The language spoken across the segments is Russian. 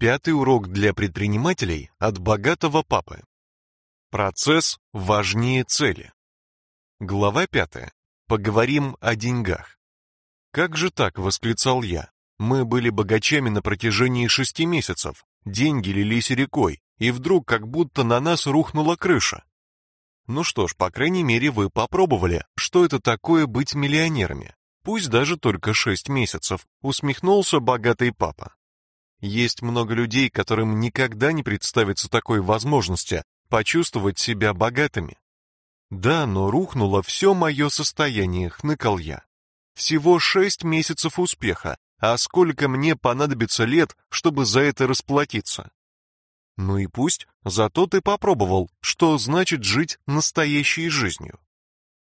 Пятый урок для предпринимателей от богатого папы. Процесс важнее цели. Глава пятая. Поговорим о деньгах. Как же так, восклицал я. Мы были богачами на протяжении шести месяцев. Деньги лились рекой, и вдруг как будто на нас рухнула крыша. Ну что ж, по крайней мере, вы попробовали, что это такое быть миллионерами. Пусть даже только шесть месяцев, усмехнулся богатый папа. Есть много людей, которым никогда не представится такой возможности почувствовать себя богатыми. Да, но рухнуло все мое состояние, хныкал я. Всего шесть месяцев успеха, а сколько мне понадобится лет, чтобы за это расплатиться? Ну и пусть, зато ты попробовал, что значит жить настоящей жизнью.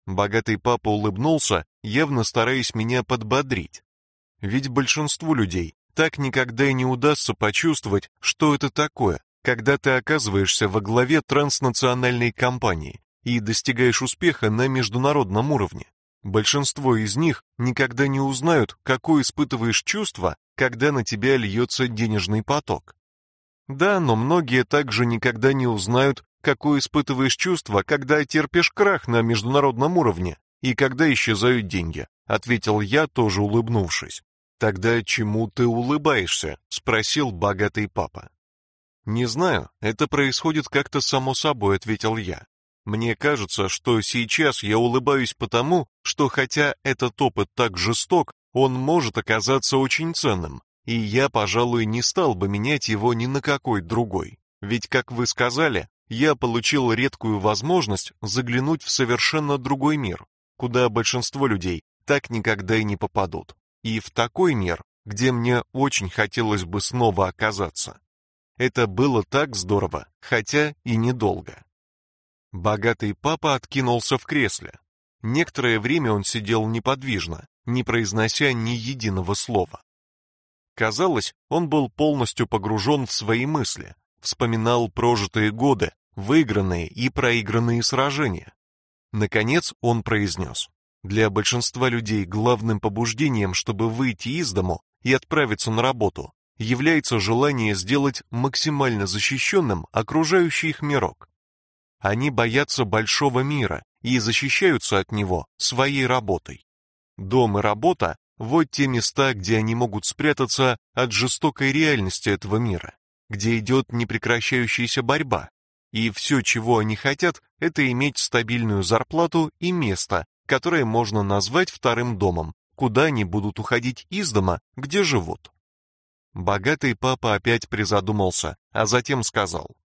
Богатый папа улыбнулся, явно стараясь меня подбодрить. Ведь большинству людей так никогда и не удастся почувствовать, что это такое, когда ты оказываешься во главе транснациональной компании и достигаешь успеха на международном уровне. Большинство из них никогда не узнают, какое испытываешь чувство, когда на тебя льется денежный поток. Да, но многие также никогда не узнают, какое испытываешь чувство, когда терпишь крах на международном уровне и когда исчезают деньги, ответил я, тоже улыбнувшись. Тогда чему ты улыбаешься? спросил богатый папа. Не знаю, это происходит как-то само собой, ответил я. Мне кажется, что сейчас я улыбаюсь потому, что хотя этот опыт так жесток, он может оказаться очень ценным, и я, пожалуй, не стал бы менять его ни на какой другой. Ведь, как вы сказали, я получил редкую возможность заглянуть в совершенно другой мир, куда большинство людей так никогда и не попадут и в такой мир, где мне очень хотелось бы снова оказаться. Это было так здорово, хотя и недолго. Богатый папа откинулся в кресле. Некоторое время он сидел неподвижно, не произнося ни единого слова. Казалось, он был полностью погружен в свои мысли, вспоминал прожитые годы, выигранные и проигранные сражения. Наконец он произнес. Для большинства людей главным побуждением, чтобы выйти из дому и отправиться на работу, является желание сделать максимально защищенным окружающий их мирок. Они боятся большого мира и защищаются от него своей работой. Дом и работа – вот те места, где они могут спрятаться от жестокой реальности этого мира, где идет непрекращающаяся борьба. И все, чего они хотят, это иметь стабильную зарплату и место, которое можно назвать вторым домом, куда они будут уходить из дома, где живут. Богатый папа опять призадумался, а затем сказал: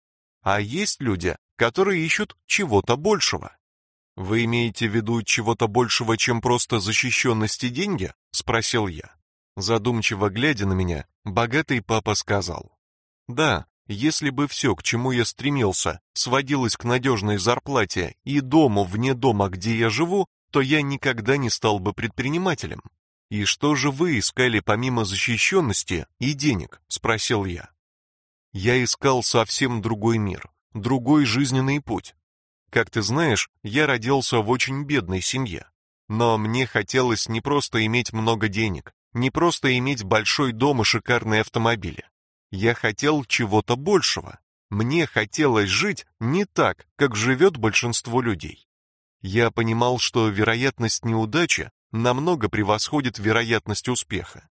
"А есть люди, которые ищут чего-то большего. Вы имеете в виду чего-то большего, чем просто защищенность и деньги?" спросил я. Задумчиво глядя на меня, богатый папа сказал: "Да, если бы все, к чему я стремился, сводилось к надежной зарплате и дому вне дома, где я живу, то я никогда не стал бы предпринимателем. И что же вы искали помимо защищенности и денег, спросил я. Я искал совсем другой мир, другой жизненный путь. Как ты знаешь, я родился в очень бедной семье, но мне хотелось не просто иметь много денег, не просто иметь большой дом и шикарные автомобили. Я хотел чего-то большего. Мне хотелось жить не так, как живет большинство людей. Я понимал, что вероятность неудачи намного превосходит вероятность успеха.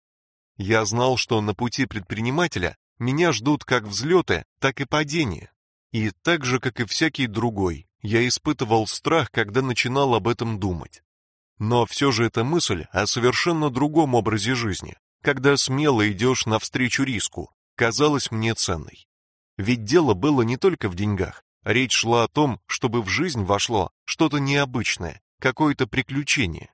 Я знал, что на пути предпринимателя меня ждут как взлеты, так и падения. И так же, как и всякий другой, я испытывал страх, когда начинал об этом думать. Но все же эта мысль о совершенно другом образе жизни, когда смело идешь навстречу риску, казалась мне ценной. Ведь дело было не только в деньгах, Речь шла о том, чтобы в жизнь вошло что-то необычное, какое-то приключение.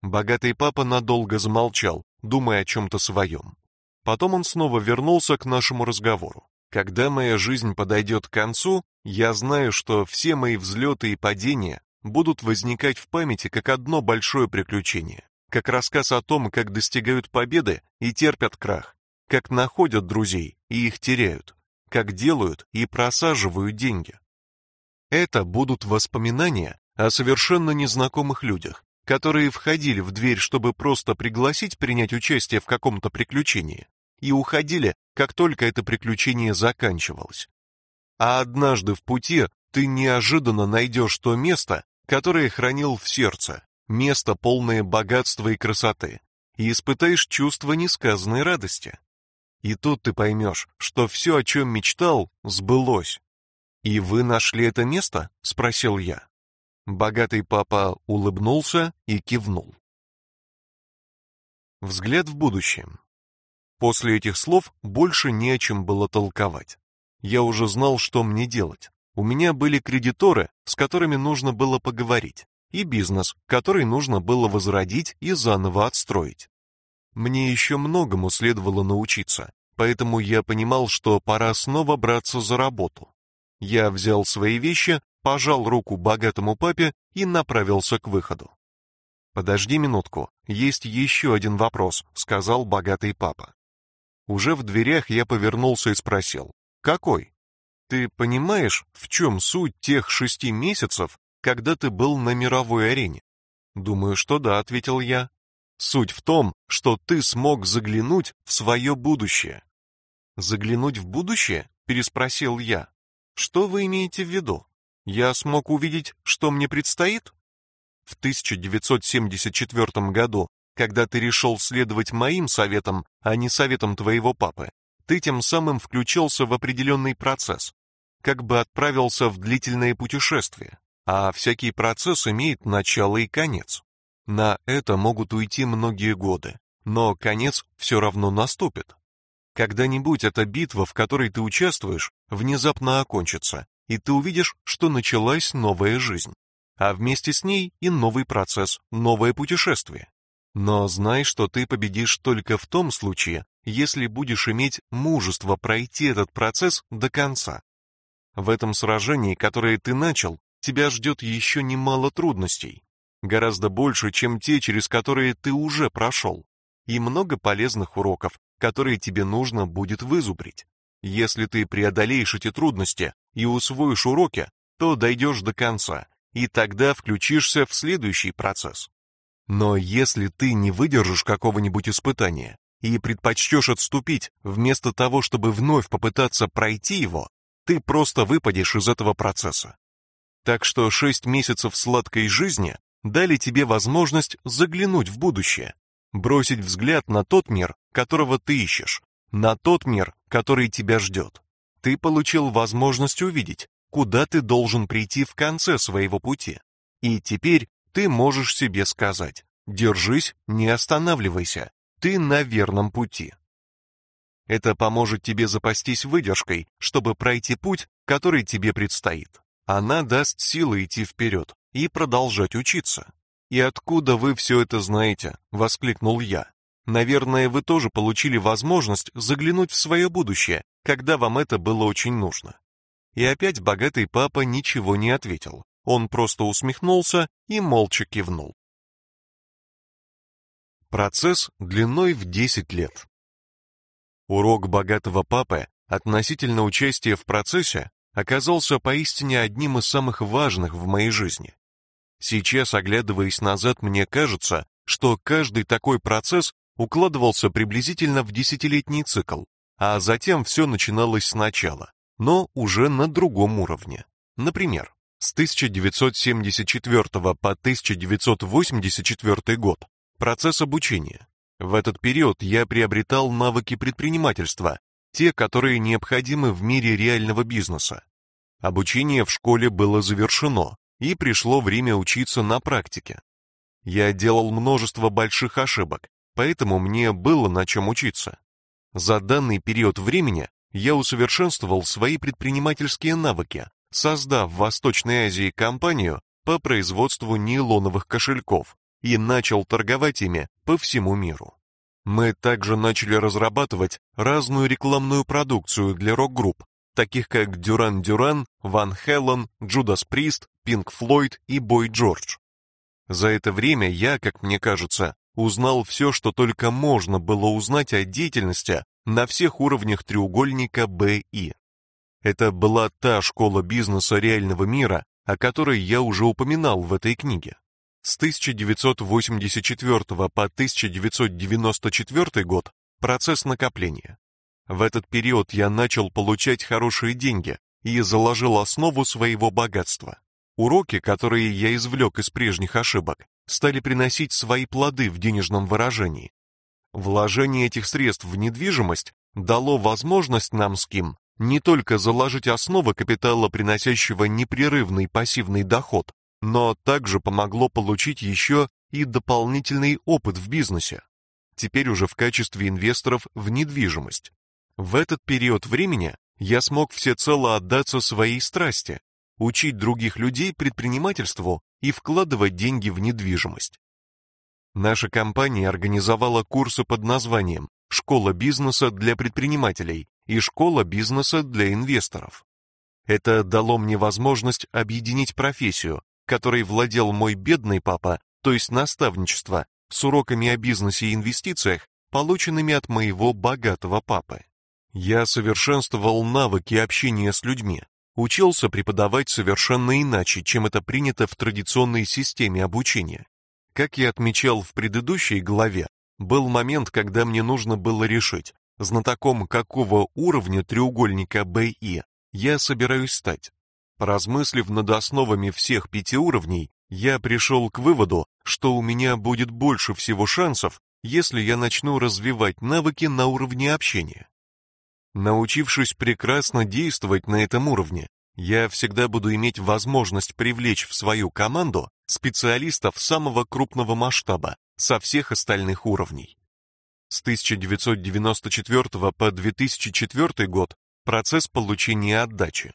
Богатый папа надолго замолчал, думая о чем-то своем. Потом он снова вернулся к нашему разговору. Когда моя жизнь подойдет к концу, я знаю, что все мои взлеты и падения будут возникать в памяти как одно большое приключение, как рассказ о том, как достигают победы и терпят крах, как находят друзей и их теряют, как делают и просаживают деньги. Это будут воспоминания о совершенно незнакомых людях, которые входили в дверь, чтобы просто пригласить принять участие в каком-то приключении, и уходили, как только это приключение заканчивалось. А однажды в пути ты неожиданно найдешь то место, которое хранил в сердце, место полное богатства и красоты, и испытаешь чувство несказанной радости. И тут ты поймешь, что все, о чем мечтал, сбылось. «И вы нашли это место?» — спросил я. Богатый папа улыбнулся и кивнул. Взгляд в будущее. После этих слов больше не о чем было толковать. Я уже знал, что мне делать. У меня были кредиторы, с которыми нужно было поговорить, и бизнес, который нужно было возродить и заново отстроить. Мне еще многому следовало научиться, поэтому я понимал, что пора снова браться за работу. Я взял свои вещи, пожал руку богатому папе и направился к выходу. Подожди минутку, есть еще один вопрос, сказал богатый папа. Уже в дверях я повернулся и спросил: "Какой? Ты понимаешь, в чем суть тех шести месяцев, когда ты был на мировой арене?" "Думаю, что да", ответил я. "Суть в том, что ты смог заглянуть в свое будущее". "Заглянуть в будущее?" переспросил я. "Что вы имеете в виду? Я смог увидеть, что мне предстоит?" В 1974 году, когда ты решил следовать моим советам, а не советам твоего папы, ты тем самым включился в определенный процесс, как бы отправился в длительное путешествие, а всякий процесс имеет начало и конец. На это могут уйти многие годы, но конец все равно наступит. Когда-нибудь эта битва, в которой ты участвуешь, внезапно окончится, и ты увидишь, что началась новая жизнь а вместе с ней и новый процесс, новое путешествие. Но знай, что ты победишь только в том случае, если будешь иметь мужество пройти этот процесс до конца. В этом сражении, которое ты начал, тебя ждет еще немало трудностей, гораздо больше, чем те, через которые ты уже прошел, и много полезных уроков, которые тебе нужно будет вызубрить. Если ты преодолеешь эти трудности и усвоишь уроки, то дойдешь до конца и тогда включишься в следующий процесс. Но если ты не выдержишь какого-нибудь испытания и предпочтешь отступить, вместо того, чтобы вновь попытаться пройти его, ты просто выпадешь из этого процесса. Так что шесть месяцев сладкой жизни дали тебе возможность заглянуть в будущее, бросить взгляд на тот мир, которого ты ищешь, на тот мир, который тебя ждет. Ты получил возможность увидеть, куда ты должен прийти в конце своего пути. И теперь ты можешь себе сказать: держись, не останавливайся. Ты на верном пути. Это поможет тебе запастись выдержкой, чтобы пройти путь, который тебе предстоит. Она даст силы идти вперед и продолжать учиться. И откуда вы все это знаете? воскликнул я. Наверное, вы тоже получили возможность заглянуть в свое будущее, когда вам это было очень нужно. И опять богатый папа ничего не ответил. Он просто усмехнулся и молча кивнул. Процесс длиной в 10 лет. Урок богатого папы относительно участия в процессе оказался поистине одним из самых важных в моей жизни. Сейчас, оглядываясь назад, мне кажется, что каждый такой процесс укладывался приблизительно в десятилетний цикл, а затем все начиналось сначала но уже на другом уровне. Например, с 1974 по 1984 год процесс обучения. В этот период я приобретал навыки предпринимательства, те, которые необходимы в мире реального бизнеса. Обучение в школе было завершено, и пришло время учиться на практике. Я делал множество больших ошибок, поэтому мне было на чем учиться. За данный период времени я усовершенствовал свои предпринимательские навыки, создав в Восточной Азии компанию по производству нейлоновых кошельков и начал торговать ими по всему миру. Мы также начали разрабатывать разную рекламную продукцию для рок-групп, таких как Duran Duran, Van Halen, Judas Priest, Pink Floyd и Boy George. За это время я, как мне кажется, узнал все, что только можно было узнать о деятельности на всех уровнях треугольника БИ. Это была та школа бизнеса реального мира, о которой я уже упоминал в этой книге. С 1984 по 1994 год процесс накопления. В этот период я начал получать хорошие деньги и заложил основу своего богатства. Уроки, которые я извлек из прежних ошибок, стали приносить свои плоды в денежном выражении. Вложение этих средств в недвижимость дало возможность нам с Ким не только заложить основы капитала, приносящего непрерывный пассивный доход, но также помогло получить еще и дополнительный опыт в бизнесе. Теперь уже в качестве инвесторов в недвижимость. В этот период времени я смог всецело отдаться своей страсти, учить других людей предпринимательству и вкладывать деньги в недвижимость. Наша компания организовала курсы под названием «Школа бизнеса для предпринимателей» и «Школа бизнеса для инвесторов». Это дало мне возможность объединить профессию, которой владел мой бедный папа, то есть наставничество, с уроками о бизнесе и инвестициях, полученными от моего богатого папы. Я совершенствовал навыки общения с людьми, учился преподавать совершенно иначе, чем это принято в традиционной системе обучения. Как я отмечал в предыдущей главе, был момент, когда мне нужно было решить, знатоком какого уровня треугольника БИ я собираюсь стать. Поразмыслив над основами всех пяти уровней, я пришел к выводу, что у меня будет больше всего шансов, если я начну развивать навыки на уровне общения. Научившись прекрасно действовать на этом уровне, я всегда буду иметь возможность привлечь в свою команду специалистов самого крупного масштаба со всех остальных уровней. С 1994 по 2004 год процесс получения отдачи.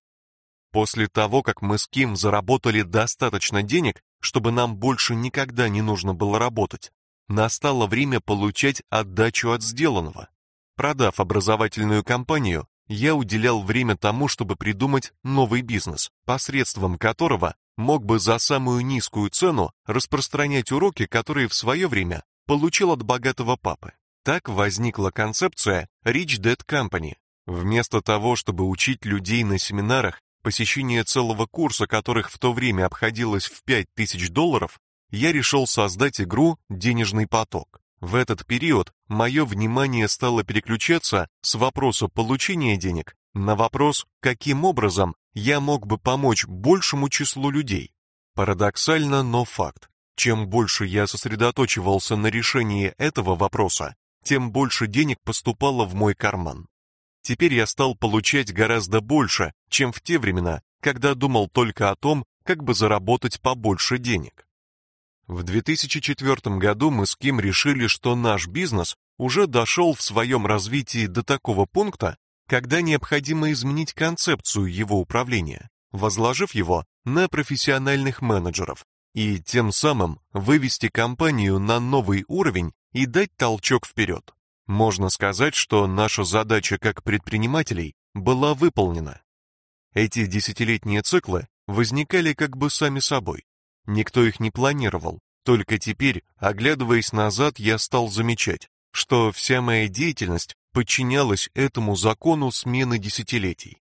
После того, как мы с Ким заработали достаточно денег, чтобы нам больше никогда не нужно было работать, настало время получать отдачу от сделанного. Продав образовательную компанию, я уделял время тому, чтобы придумать новый бизнес, посредством которого мог бы за самую низкую цену распространять уроки, которые в свое время получил от богатого папы. Так возникла концепция Rich Dad Company. Вместо того, чтобы учить людей на семинарах, посещение целого курса которых в то время обходилось в 5000 долларов, я решил создать игру «Денежный поток». В этот период мое внимание стало переключаться с вопроса получения денег на вопрос, каким образом я мог бы помочь большему числу людей. Парадоксально, но факт. Чем больше я сосредоточивался на решении этого вопроса, тем больше денег поступало в мой карман. Теперь я стал получать гораздо больше, чем в те времена, когда думал только о том, как бы заработать побольше денег. В 2004 году мы с Ким решили, что наш бизнес уже дошел в своем развитии до такого пункта, когда необходимо изменить концепцию его управления, возложив его на профессиональных менеджеров и тем самым вывести компанию на новый уровень и дать толчок вперед. Можно сказать, что наша задача как предпринимателей была выполнена. Эти десятилетние циклы возникали как бы сами собой. Никто их не планировал. Только теперь, оглядываясь назад, я стал замечать, что вся моя деятельность подчинялась этому закону смены десятилетий.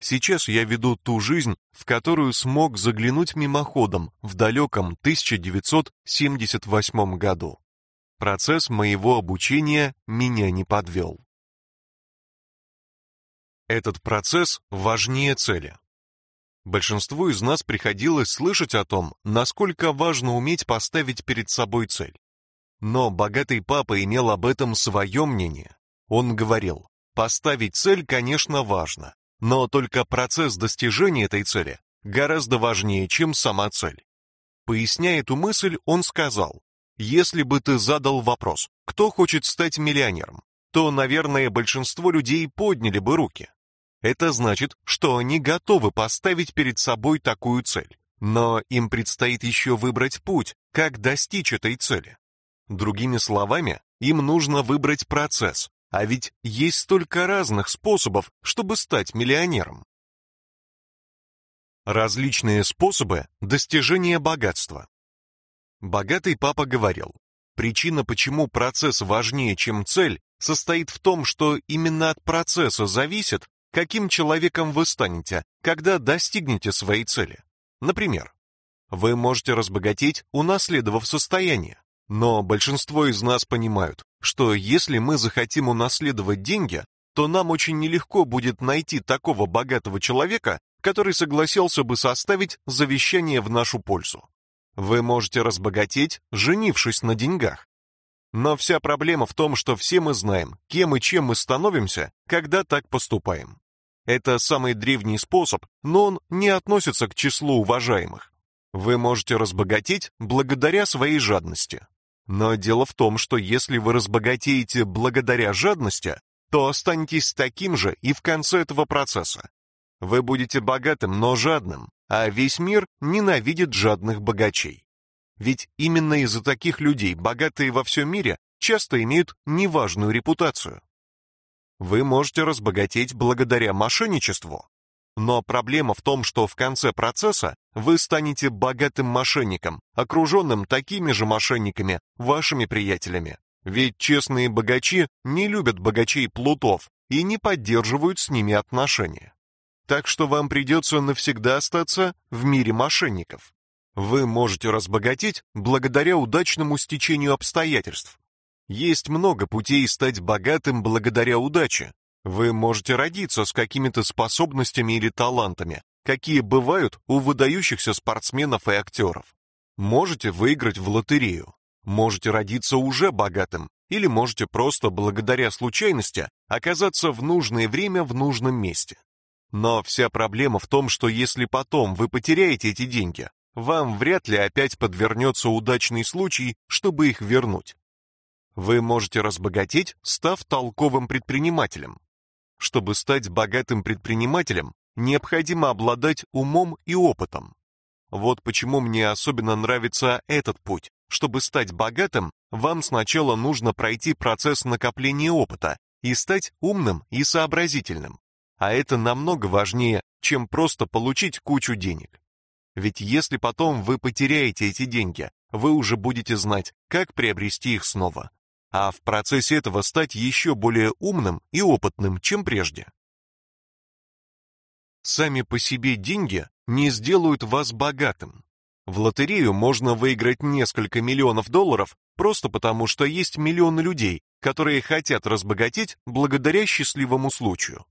Сейчас я веду ту жизнь, в которую смог заглянуть мимоходом в далеком 1978 году. Процесс моего обучения меня не подвел. Этот процесс важнее цели. Большинству из нас приходилось слышать о том, насколько важно уметь поставить перед собой цель. Но богатый папа имел об этом свое мнение. Он говорил, поставить цель, конечно, важно, но только процесс достижения этой цели гораздо важнее, чем сама цель. Поясняя эту мысль, он сказал, если бы ты задал вопрос, кто хочет стать миллионером, то, наверное, большинство людей подняли бы руки. Это значит, что они готовы поставить перед собой такую цель, но им предстоит еще выбрать путь, как достичь этой цели. Другими словами, им нужно выбрать процесс, а ведь есть столько разных способов, чтобы стать миллионером. Различные способы достижения богатства. Богатый папа говорил, причина, почему процесс важнее, чем цель, состоит в том, что именно от процесса зависит, каким человеком вы станете, когда достигнете своей цели. Например, вы можете разбогатеть, унаследовав состояние, но большинство из нас понимают, что если мы захотим унаследовать деньги, то нам очень нелегко будет найти такого богатого человека, который согласился бы составить завещание в нашу пользу. Вы можете разбогатеть, женившись на деньгах. Но вся проблема в том, что все мы знаем, кем и чем мы становимся, когда так поступаем. Это самый древний способ, но он не относится к числу уважаемых. Вы можете разбогатеть благодаря своей жадности. Но дело в том, что если вы разбогатеете благодаря жадности, то останетесь таким же и в конце этого процесса. Вы будете богатым, но жадным, а весь мир ненавидит жадных богачей. Ведь именно из-за таких людей богатые во всем мире часто имеют неважную репутацию. Вы можете разбогатеть благодаря мошенничеству, но проблема в том, что в конце процесса вы станете богатым мошенником, окруженным такими же мошенниками, вашими приятелями. Ведь честные богачи не любят богачей-плутов и не поддерживают с ними отношения. Так что вам придется навсегда остаться в мире мошенников. Вы можете разбогатеть благодаря удачному стечению обстоятельств. Есть много путей стать богатым благодаря удаче. Вы можете родиться с какими-то способностями или талантами, какие бывают у выдающихся спортсменов и актеров. Можете выиграть в лотерею. Можете родиться уже богатым, или можете просто благодаря случайности оказаться в нужное время в нужном месте. Но вся проблема в том, что если потом вы потеряете эти деньги, вам вряд ли опять подвернется удачный случай, чтобы их вернуть. Вы можете разбогатеть, став толковым предпринимателем. Чтобы стать богатым предпринимателем, необходимо обладать умом и опытом. Вот почему мне особенно нравится этот путь. Чтобы стать богатым, вам сначала нужно пройти процесс накопления опыта и стать умным и сообразительным. А это намного важнее, чем просто получить кучу денег. Ведь если потом вы потеряете эти деньги, вы уже будете знать, как приобрести их снова. А в процессе этого стать еще более умным и опытным, чем прежде. Сами по себе деньги не сделают вас богатым. В лотерею можно выиграть несколько миллионов долларов просто потому, что есть миллионы людей, которые хотят разбогатеть благодаря счастливому случаю.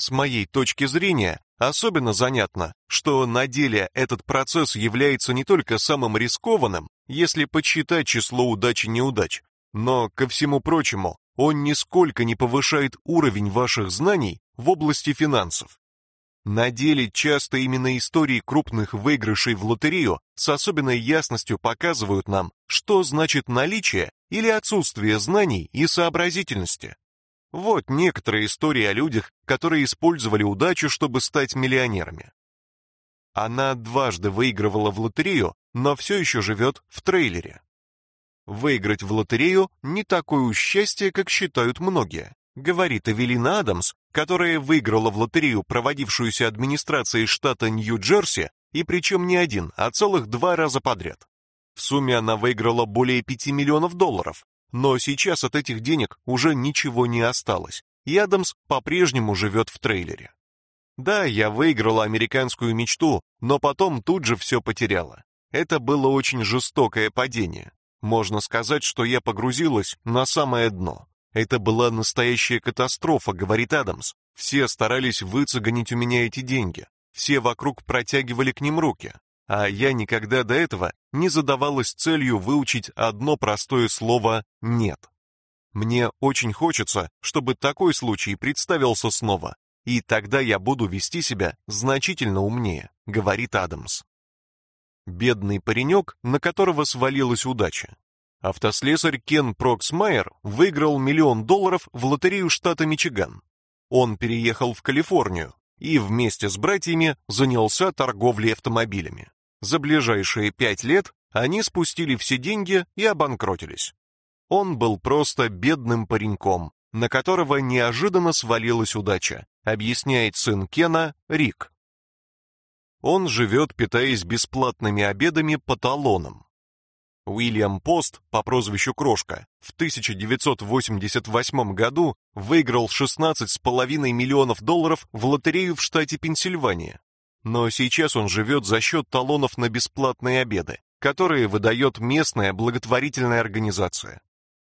С моей точки зрения, особенно занятно, что на деле этот процесс является не только самым рискованным, если подсчитать число удач и неудач, но, ко всему прочему, он нисколько не повышает уровень ваших знаний в области финансов. На деле часто именно истории крупных выигрышей в лотерею с особенной ясностью показывают нам, что значит наличие или отсутствие знаний и сообразительности. Вот некоторые истории о людях, которые использовали удачу, чтобы стать миллионерами. Она дважды выигрывала в лотерею, но все еще живет в трейлере. Выиграть в лотерею не такое счастье, как считают многие, говорит Эвелина Адамс, которая выиграла в лотерею, проводившуюся администрацией штата Нью-Джерси, и причем не один, а целых два раза подряд. В сумме она выиграла более 5 миллионов долларов, но сейчас от этих денег уже ничего не осталось, и Адамс по-прежнему живет в трейлере. Да, я выиграла американскую мечту, но потом тут же все потеряла. Это было очень жестокое падение. Можно сказать, что я погрузилась на самое дно. Это была настоящая катастрофа, говорит Адамс. Все старались выцегонить у меня эти деньги. Все вокруг протягивали к ним руки а я никогда до этого не задавалась целью выучить одно простое слово «нет». Мне очень хочется, чтобы такой случай представился снова, и тогда я буду вести себя значительно умнее, говорит Адамс. Бедный паренек, на которого свалилась удача. Автослесарь Кен Проксмайер выиграл миллион долларов в лотерею штата Мичиган. Он переехал в Калифорнию и вместе с братьями занялся торговлей автомобилями. За ближайшие пять лет они спустили все деньги и обанкротились. Он был просто бедным пареньком, на которого неожиданно свалилась удача, объясняет сын Кена Рик. Он живет, питаясь бесплатными обедами по талонам. Уильям Пост по прозвищу Крошка в 1988 году выиграл 16,5 миллионов долларов в лотерею в штате Пенсильвания. Но сейчас он живет за счет талонов на бесплатные обеды, которые выдает местная благотворительная организация.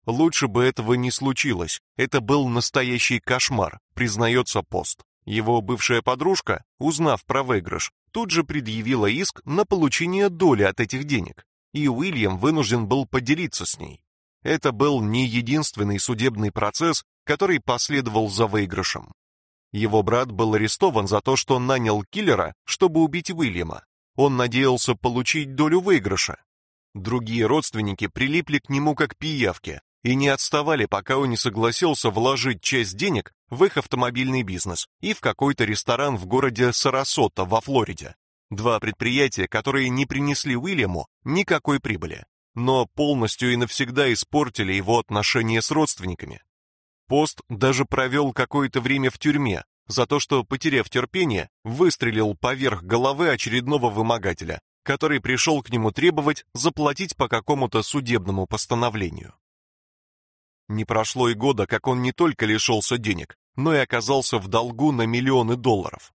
Лучше бы этого не случилось. Это был настоящий кошмар, признается пост. Его бывшая подружка, узнав про выигрыш, тут же предъявила иск на получение доли от этих денег, и Уильям вынужден был поделиться с ней. Это был не единственный судебный процесс, который последовал за выигрышем. Его брат был арестован за то, что нанял киллера, чтобы убить Уильяма. Он надеялся получить долю выигрыша. Другие родственники прилипли к нему как пиявки и не отставали, пока он не согласился вложить часть денег в их автомобильный бизнес и в какой-то ресторан в городе Сарасота во Флориде. Два предприятия, которые не принесли Уильяму никакой прибыли, но полностью и навсегда испортили его отношения с родственниками. Пост даже провел какое-то время в тюрьме за то, что, потеряв терпение, выстрелил поверх головы очередного вымогателя, который пришел к нему требовать заплатить по какому-то судебному постановлению. Не прошло и года, как он не только лишился денег, но и оказался в долгу на миллионы долларов.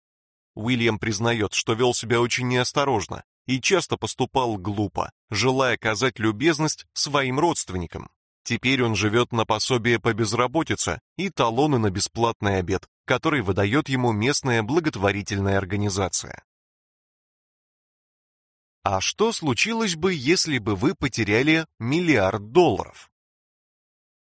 Уильям признает, что вел себя очень неосторожно и часто поступал глупо, желая оказать любезность своим родственникам. Теперь он живет на пособие по безработице и талоны на бесплатный обед, который выдает ему местная благотворительная организация. А что случилось бы, если бы вы потеряли миллиард долларов?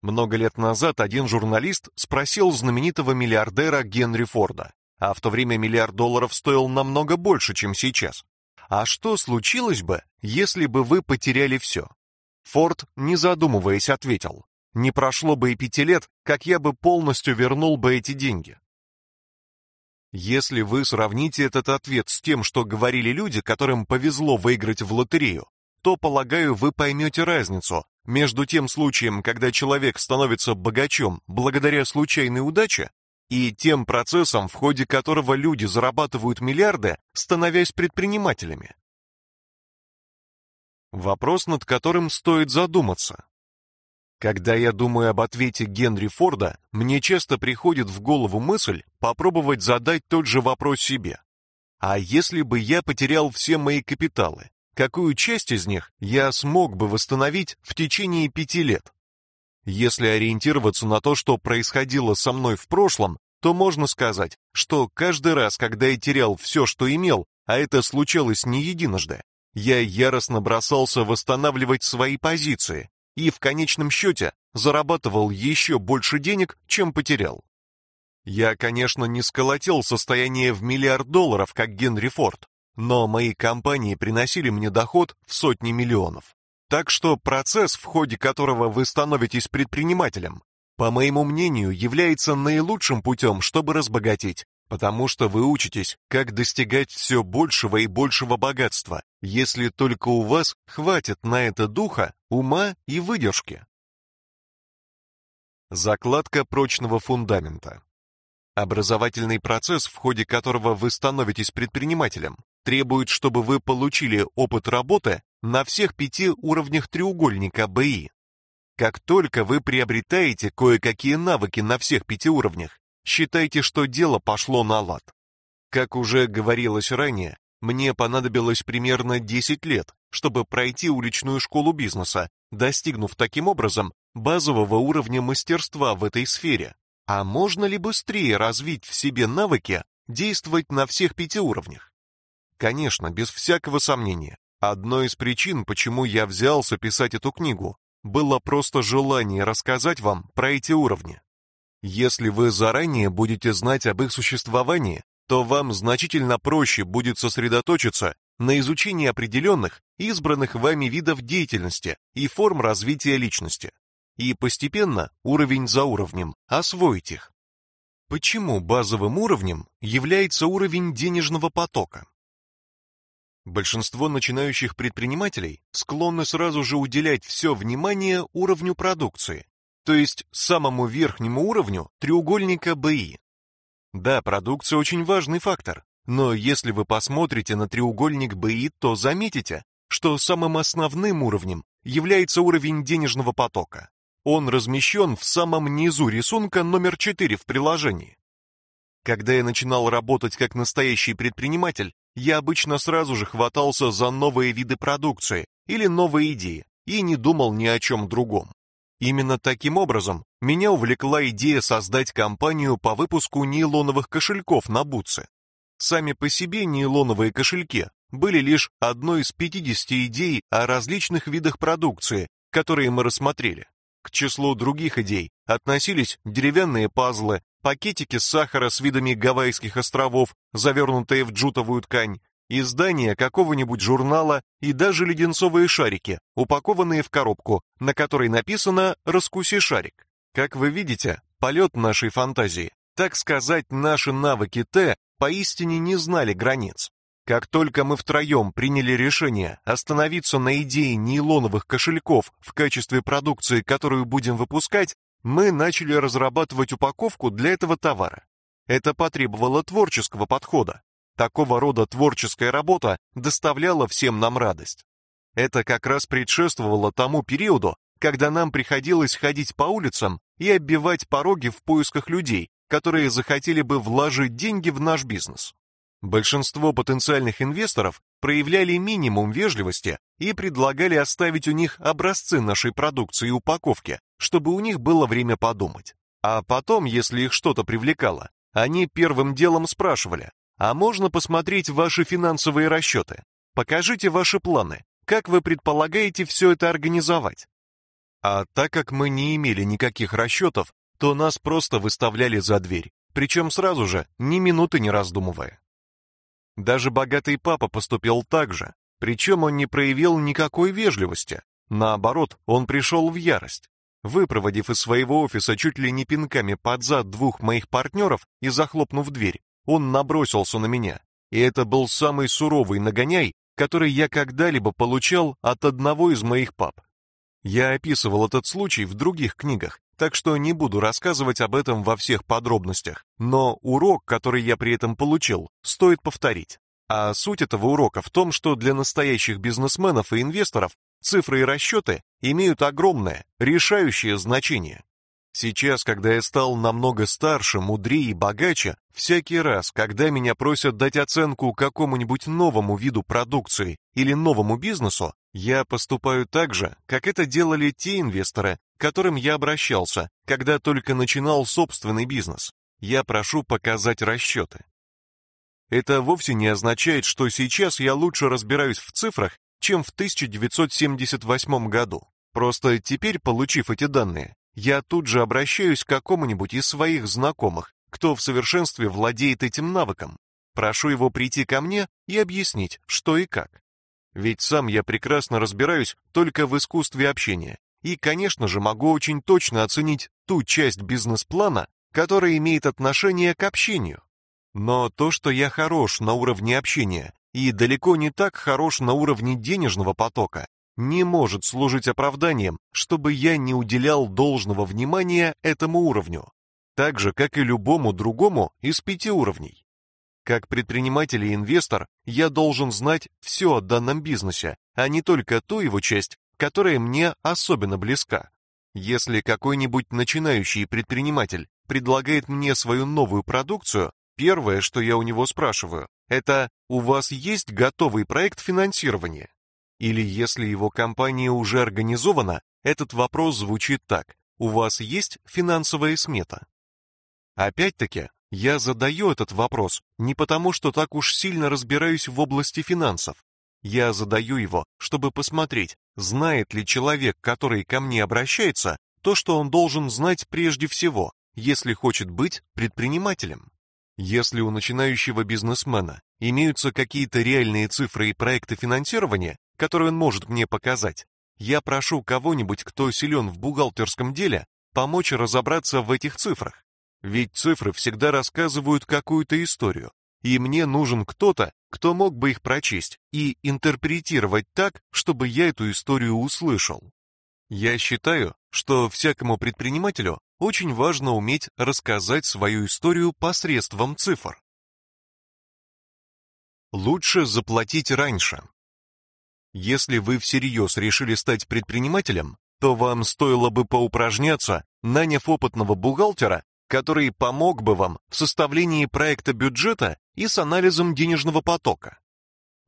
Много лет назад один журналист спросил знаменитого миллиардера Генри Форда, а в то время миллиард долларов стоил намного больше, чем сейчас. А что случилось бы, если бы вы потеряли все? Форд, не задумываясь, ответил: "Не прошло бы и пяти лет, как я бы полностью вернул бы эти деньги". Если вы сравните этот ответ с тем, что говорили люди, которым повезло выиграть в лотерею, то, полагаю, вы поймете разницу между тем случаем, когда человек становится богачом благодаря случайной удаче, и тем процессом, в ходе которого люди зарабатывают миллиарды, становясь предпринимателями. Вопрос, над которым стоит задуматься. Когда я думаю об ответе Генри Форда, мне часто приходит в голову мысль попробовать задать тот же вопрос себе. А если бы я потерял все мои капиталы, какую часть из них я смог бы восстановить в течение пяти лет? Если ориентироваться на то, что происходило со мной в прошлом, то можно сказать, что каждый раз, когда я терял все, что имел, а это случалось не единожды, я яростно бросался восстанавливать свои позиции и в конечном счете зарабатывал еще больше денег, чем потерял. Я, конечно, не сколотил состояние в миллиард долларов, как Генри Форд, но мои компании приносили мне доход в сотни миллионов. Так что процесс, в ходе которого вы становитесь предпринимателем, по моему мнению, является наилучшим путем, чтобы разбогатеть, потому что вы учитесь, как достигать все большего и большего богатства, если только у вас хватит на это духа, ума и выдержки. Закладка прочного фундамента. Образовательный процесс, в ходе которого вы становитесь предпринимателем, требует, чтобы вы получили опыт работы на всех пяти уровнях треугольника БИ. Как только вы приобретаете кое-какие навыки на всех пяти уровнях, считайте, что дело пошло на лад. Как уже говорилось ранее, мне понадобилось примерно 10 лет, чтобы пройти уличную школу бизнеса, достигнув таким образом базового уровня мастерства в этой сфере. А можно ли быстрее развить в себе навыки действовать на всех пяти уровнях? Конечно, без всякого сомнения. Одной из причин, почему я взялся писать эту книгу, было просто желание рассказать вам про эти уровни. Если вы заранее будете знать об их существовании, то вам значительно проще будет сосредоточиться на изучении определенных, избранных вами видов деятельности и форм развития личности и постепенно, уровень за уровнем, освоить их. Почему базовым уровнем является уровень денежного потока? Большинство начинающих предпринимателей склонны сразу же уделять все внимание уровню продукции, то есть самому верхнему уровню треугольника БИ. Да, продукция очень важный фактор, но если вы посмотрите на треугольник БИ, то заметите, что самым основным уровнем является уровень денежного потока. Он размещен в самом низу рисунка номер 4 в приложении. Когда я начинал работать как настоящий предприниматель, я обычно сразу же хватался за новые виды продукции или новые идеи и не думал ни о чем другом. Именно таким образом меня увлекла идея создать компанию по выпуску нейлоновых кошельков на бутсы. Сами по себе нейлоновые кошельки были лишь одной из 50 идей о различных видах продукции, которые мы рассмотрели. К числу других идей относились деревянные пазлы, пакетики сахара с видами Гавайских островов, завернутые в джутовую ткань, издания какого-нибудь журнала и даже леденцовые шарики, упакованные в коробку, на которой написано «Раскуси шарик». Как вы видите, полет нашей фантазии, так сказать, наши навыки Т поистине не знали границ. Как только мы втроем приняли решение остановиться на идее нейлоновых кошельков в качестве продукции, которую будем выпускать, мы начали разрабатывать упаковку для этого товара. Это потребовало творческого подхода. Такого рода творческая работа доставляла всем нам радость. Это как раз предшествовало тому периоду, когда нам приходилось ходить по улицам и оббивать пороги в поисках людей, которые захотели бы вложить деньги в наш бизнес. Большинство потенциальных инвесторов проявляли минимум вежливости и предлагали оставить у них образцы нашей продукции и упаковки, чтобы у них было время подумать. А потом, если их что-то привлекало, они первым делом спрашивали, а можно посмотреть ваши финансовые расчеты? Покажите ваши планы. Как вы предполагаете все это организовать? А так как мы не имели никаких расчетов, то нас просто выставляли за дверь, причем сразу же, ни минуты не раздумывая. Даже богатый папа поступил так же, причем он не проявил никакой вежливости. Наоборот, он пришел в ярость. Выпроводив из своего офиса чуть ли не пинками под зад двух моих партнеров и захлопнув дверь, он набросился на меня. И это был самый суровый нагоняй, который я когда-либо получал от одного из моих пап. Я описывал этот случай в других книгах, так что не буду рассказывать об этом во всех подробностях, но урок, который я при этом получил, стоит повторить. А суть этого урока в том, что для настоящих бизнесменов и инвесторов цифры и расчеты имеют огромное, решающее значение. Сейчас, когда я стал намного старше, мудрее и богаче, всякий раз, когда меня просят дать оценку какому-нибудь новому виду продукции или новому бизнесу, я поступаю так же, как это делали те инвесторы, к которым я обращался, когда только начинал собственный бизнес. Я прошу показать расчеты. Это вовсе не означает, что сейчас я лучше разбираюсь в цифрах, чем в 1978 году. Просто теперь, получив эти данные, я тут же обращаюсь к какому-нибудь из своих знакомых, кто в совершенстве владеет этим навыком. Прошу его прийти ко мне и объяснить, что и как. Ведь сам я прекрасно разбираюсь только в искусстве общения и, конечно же, могу очень точно оценить ту часть бизнес-плана, которая имеет отношение к общению. Но то, что я хорош на уровне общения и далеко не так хорош на уровне денежного потока, не может служить оправданием, чтобы я не уделял должного внимания этому уровню, так же, как и любому другому из пяти уровней. Как предприниматель и инвестор, я должен знать все о данном бизнесе, а не только ту его часть, которая мне особенно близка. Если какой-нибудь начинающий предприниматель предлагает мне свою новую продукцию, первое, что я у него спрашиваю, это «У вас есть готовый проект финансирования?» Или если его компания уже организована, этот вопрос звучит так: у вас есть финансовая смета? Опять-таки, я задаю этот вопрос не потому, что так уж сильно разбираюсь в области финансов. Я задаю его, чтобы посмотреть, знает ли человек, который ко мне обращается, то, что он должен знать прежде всего, если хочет быть предпринимателем. Если у начинающего бизнесмена имеются какие-то реальные цифры и проекты финансирования, который он может мне показать. Я прошу кого-нибудь, кто силен в бухгалтерском деле, помочь разобраться в этих цифрах. Ведь цифры всегда рассказывают какую-то историю, и мне нужен кто-то, кто мог бы их прочесть и интерпретировать так, чтобы я эту историю услышал. Я считаю, что всякому предпринимателю очень важно уметь рассказать свою историю посредством цифр. Лучше заплатить раньше. Если вы всерьез решили стать предпринимателем, то вам стоило бы поупражняться, наняв опытного бухгалтера, который помог бы вам в составлении проекта бюджета и с анализом денежного потока.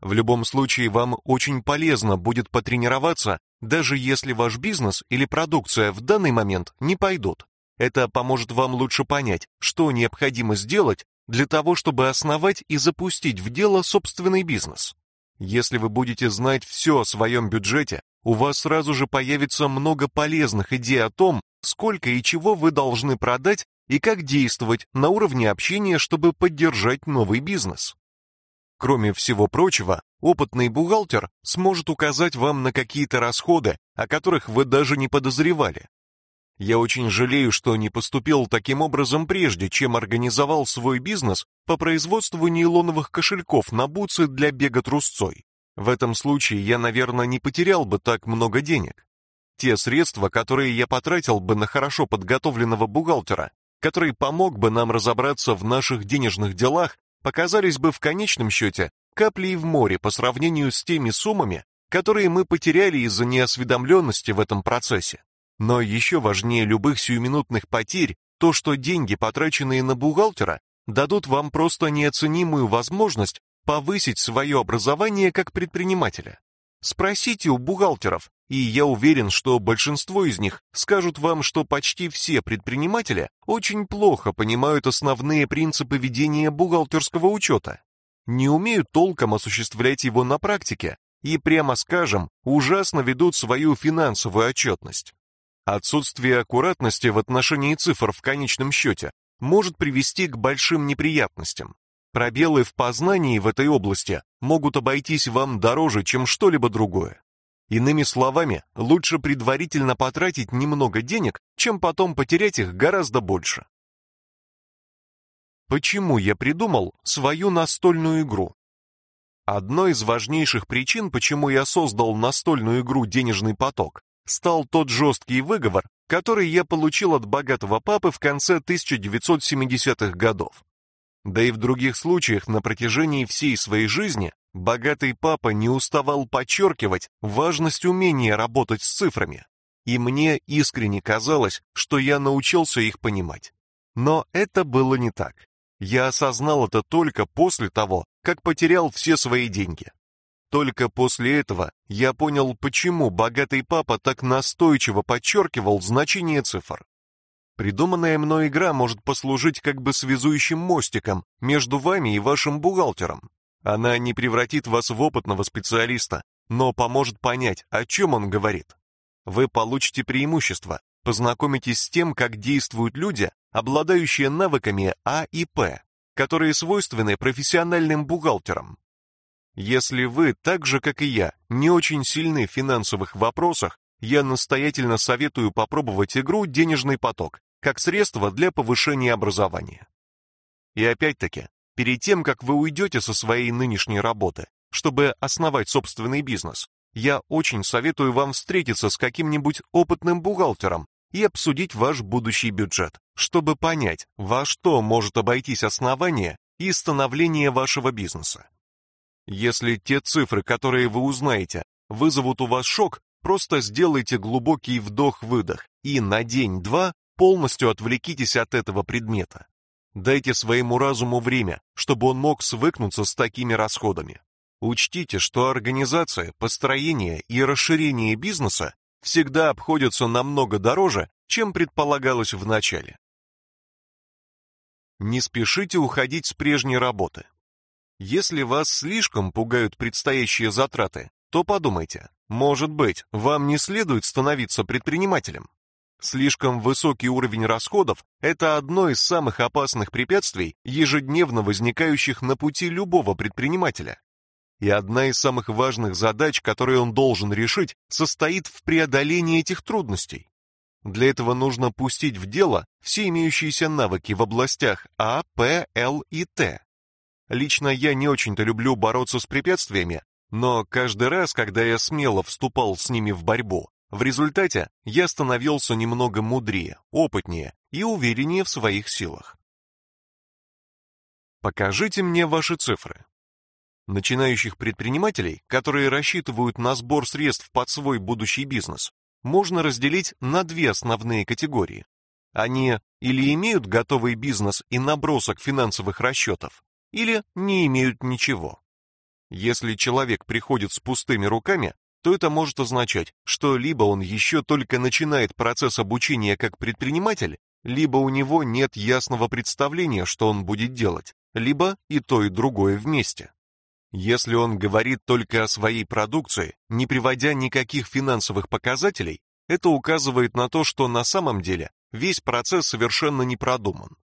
В любом случае вам очень полезно будет потренироваться даже если ваш бизнес или продукция в данный момент не пойдут. Это поможет вам лучше понять, что необходимо сделать для того, чтобы основать и запустить в дело собственный бизнес. Если вы будете знать все о своем бюджете, у вас сразу же появится много полезных идей о том, сколько и чего вы должны продать и как действовать на уровне общения, чтобы поддержать новый бизнес. Кроме всего прочего, опытный бухгалтер сможет указать вам на какие-то расходы, о которых вы даже не подозревали. Я очень жалею, что не поступил таким образом прежде, чем организовал свой бизнес по производству нейлоновых кошельков на бутсы для бега трусцой. В этом случае я, наверное, не потерял бы так много денег. Те средства, которые я потратил бы на хорошо подготовленного бухгалтера, который помог бы нам разобраться в наших денежных делах, показались бы в конечном счете каплей в море по сравнению с теми суммами, которые мы потеряли из-за неосведомленности в этом процессе. Но еще важнее любых сиюминутных потерь то, что деньги, потраченные на бухгалтера, дадут вам просто неоценимую возможность повысить свое образование как предпринимателя. Спросите у бухгалтеров, и я уверен, что большинство из них скажут вам, что почти все предприниматели очень плохо понимают основные принципы ведения бухгалтерского учета, не умеют толком осуществлять его на практике и, прямо скажем, ужасно ведут свою финансовую отчетность. Отсутствие аккуратности в отношении цифр в конечном счете может привести к большим неприятностям. Пробелы в познании в этой области могут обойтись вам дороже, чем что-либо другое. Иными словами, лучше предварительно потратить немного денег, чем потом потерять их гораздо больше. Почему я придумал свою настольную игру? Одной из важнейших причин, почему я создал настольную игру «Денежный поток», стал тот жесткий выговор, который я получил от богатого папы в конце 1970-х годов. Да и в других случаях на протяжении всей своей жизни богатый папа не уставал подчеркивать важность умения работать с цифрами. И мне искренне казалось, что я научился их понимать. Но это было не так. Я осознал это только после того, как потерял все свои деньги. Только после этого я понял, почему богатый папа так настойчиво подчеркивал значение цифр. Придуманная мной игра может послужить как бы связующим мостиком между вами и вашим бухгалтером. Она не превратит вас в опытного специалиста, но поможет понять, о чем он говорит. Вы получите преимущество, познакомитесь с тем, как действуют люди, обладающие навыками А и П, которые свойственны профессиональным бухгалтерам. Если вы, так же как и я, не очень сильны в финансовых вопросах, я настоятельно советую попробовать игру «Денежный поток» как средство для повышения образования. И опять-таки, перед тем, как вы уйдете со своей нынешней работы, чтобы основать собственный бизнес, я очень советую вам встретиться с каким-нибудь опытным бухгалтером и обсудить ваш будущий бюджет, чтобы понять, во что может обойтись основание и становление вашего бизнеса. Если те цифры, которые вы узнаете, вызовут у вас шок, Просто сделайте глубокий вдох-выдох и на день-два полностью отвлекитесь от этого предмета. Дайте своему разуму время, чтобы он мог свыкнуться с такими расходами. Учтите, что организация, построение и расширение бизнеса всегда обходятся намного дороже, чем предполагалось в начале. Не спешите уходить с прежней работы. Если вас слишком пугают предстоящие затраты, то подумайте, может быть, вам не следует становиться предпринимателем? Слишком высокий уровень расходов – это одно из самых опасных препятствий, ежедневно возникающих на пути любого предпринимателя. И одна из самых важных задач, которые он должен решить, состоит в преодолении этих трудностей. Для этого нужно пустить в дело все имеющиеся навыки в областях А, П, Л и Т. Лично я не очень-то люблю бороться с препятствиями, но каждый раз, когда я смело вступал с ними в борьбу, в результате я становился немного мудрее, опытнее и увереннее в своих силах. Покажите мне ваши цифры. Начинающих предпринимателей, которые рассчитывают на сбор средств под свой будущий бизнес, можно разделить на две основные категории. Они или имеют готовый бизнес и набросок финансовых расчетов, или не имеют ничего. Если человек приходит с пустыми руками, то это может означать, что либо он еще только начинает процесс обучения как предприниматель, либо у него нет ясного представления, что он будет делать, либо и то, и другое вместе. Если он говорит только о своей продукции, не приводя никаких финансовых показателей, это указывает на то, что на самом деле весь процесс совершенно не продуман.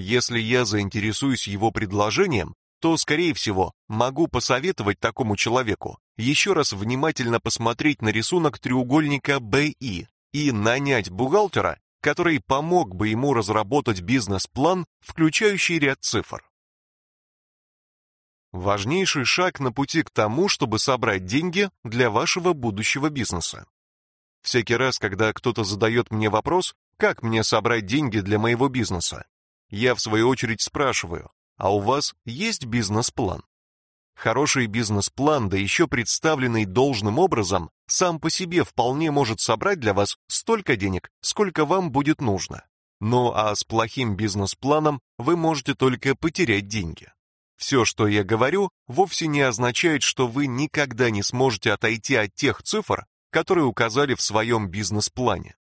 Если я заинтересуюсь его предложением, то, скорее всего, могу посоветовать такому человеку еще раз внимательно посмотреть на рисунок треугольника BI и нанять бухгалтера, который помог бы ему разработать бизнес-план, включающий ряд цифр. Важнейший шаг на пути к тому, чтобы собрать деньги для вашего будущего бизнеса. Всякий раз, когда кто-то задает мне вопрос, как мне собрать деньги для моего бизнеса, я в свою очередь спрашиваю, а у вас есть бизнес-план? Хороший бизнес-план, да еще представленный должным образом, сам по себе вполне может собрать для вас столько денег, сколько вам будет нужно. Ну а с плохим бизнес-планом вы можете только потерять деньги. Все, что я говорю, вовсе не означает, что вы никогда не сможете отойти от тех цифр, которые указали в своем бизнес-плане.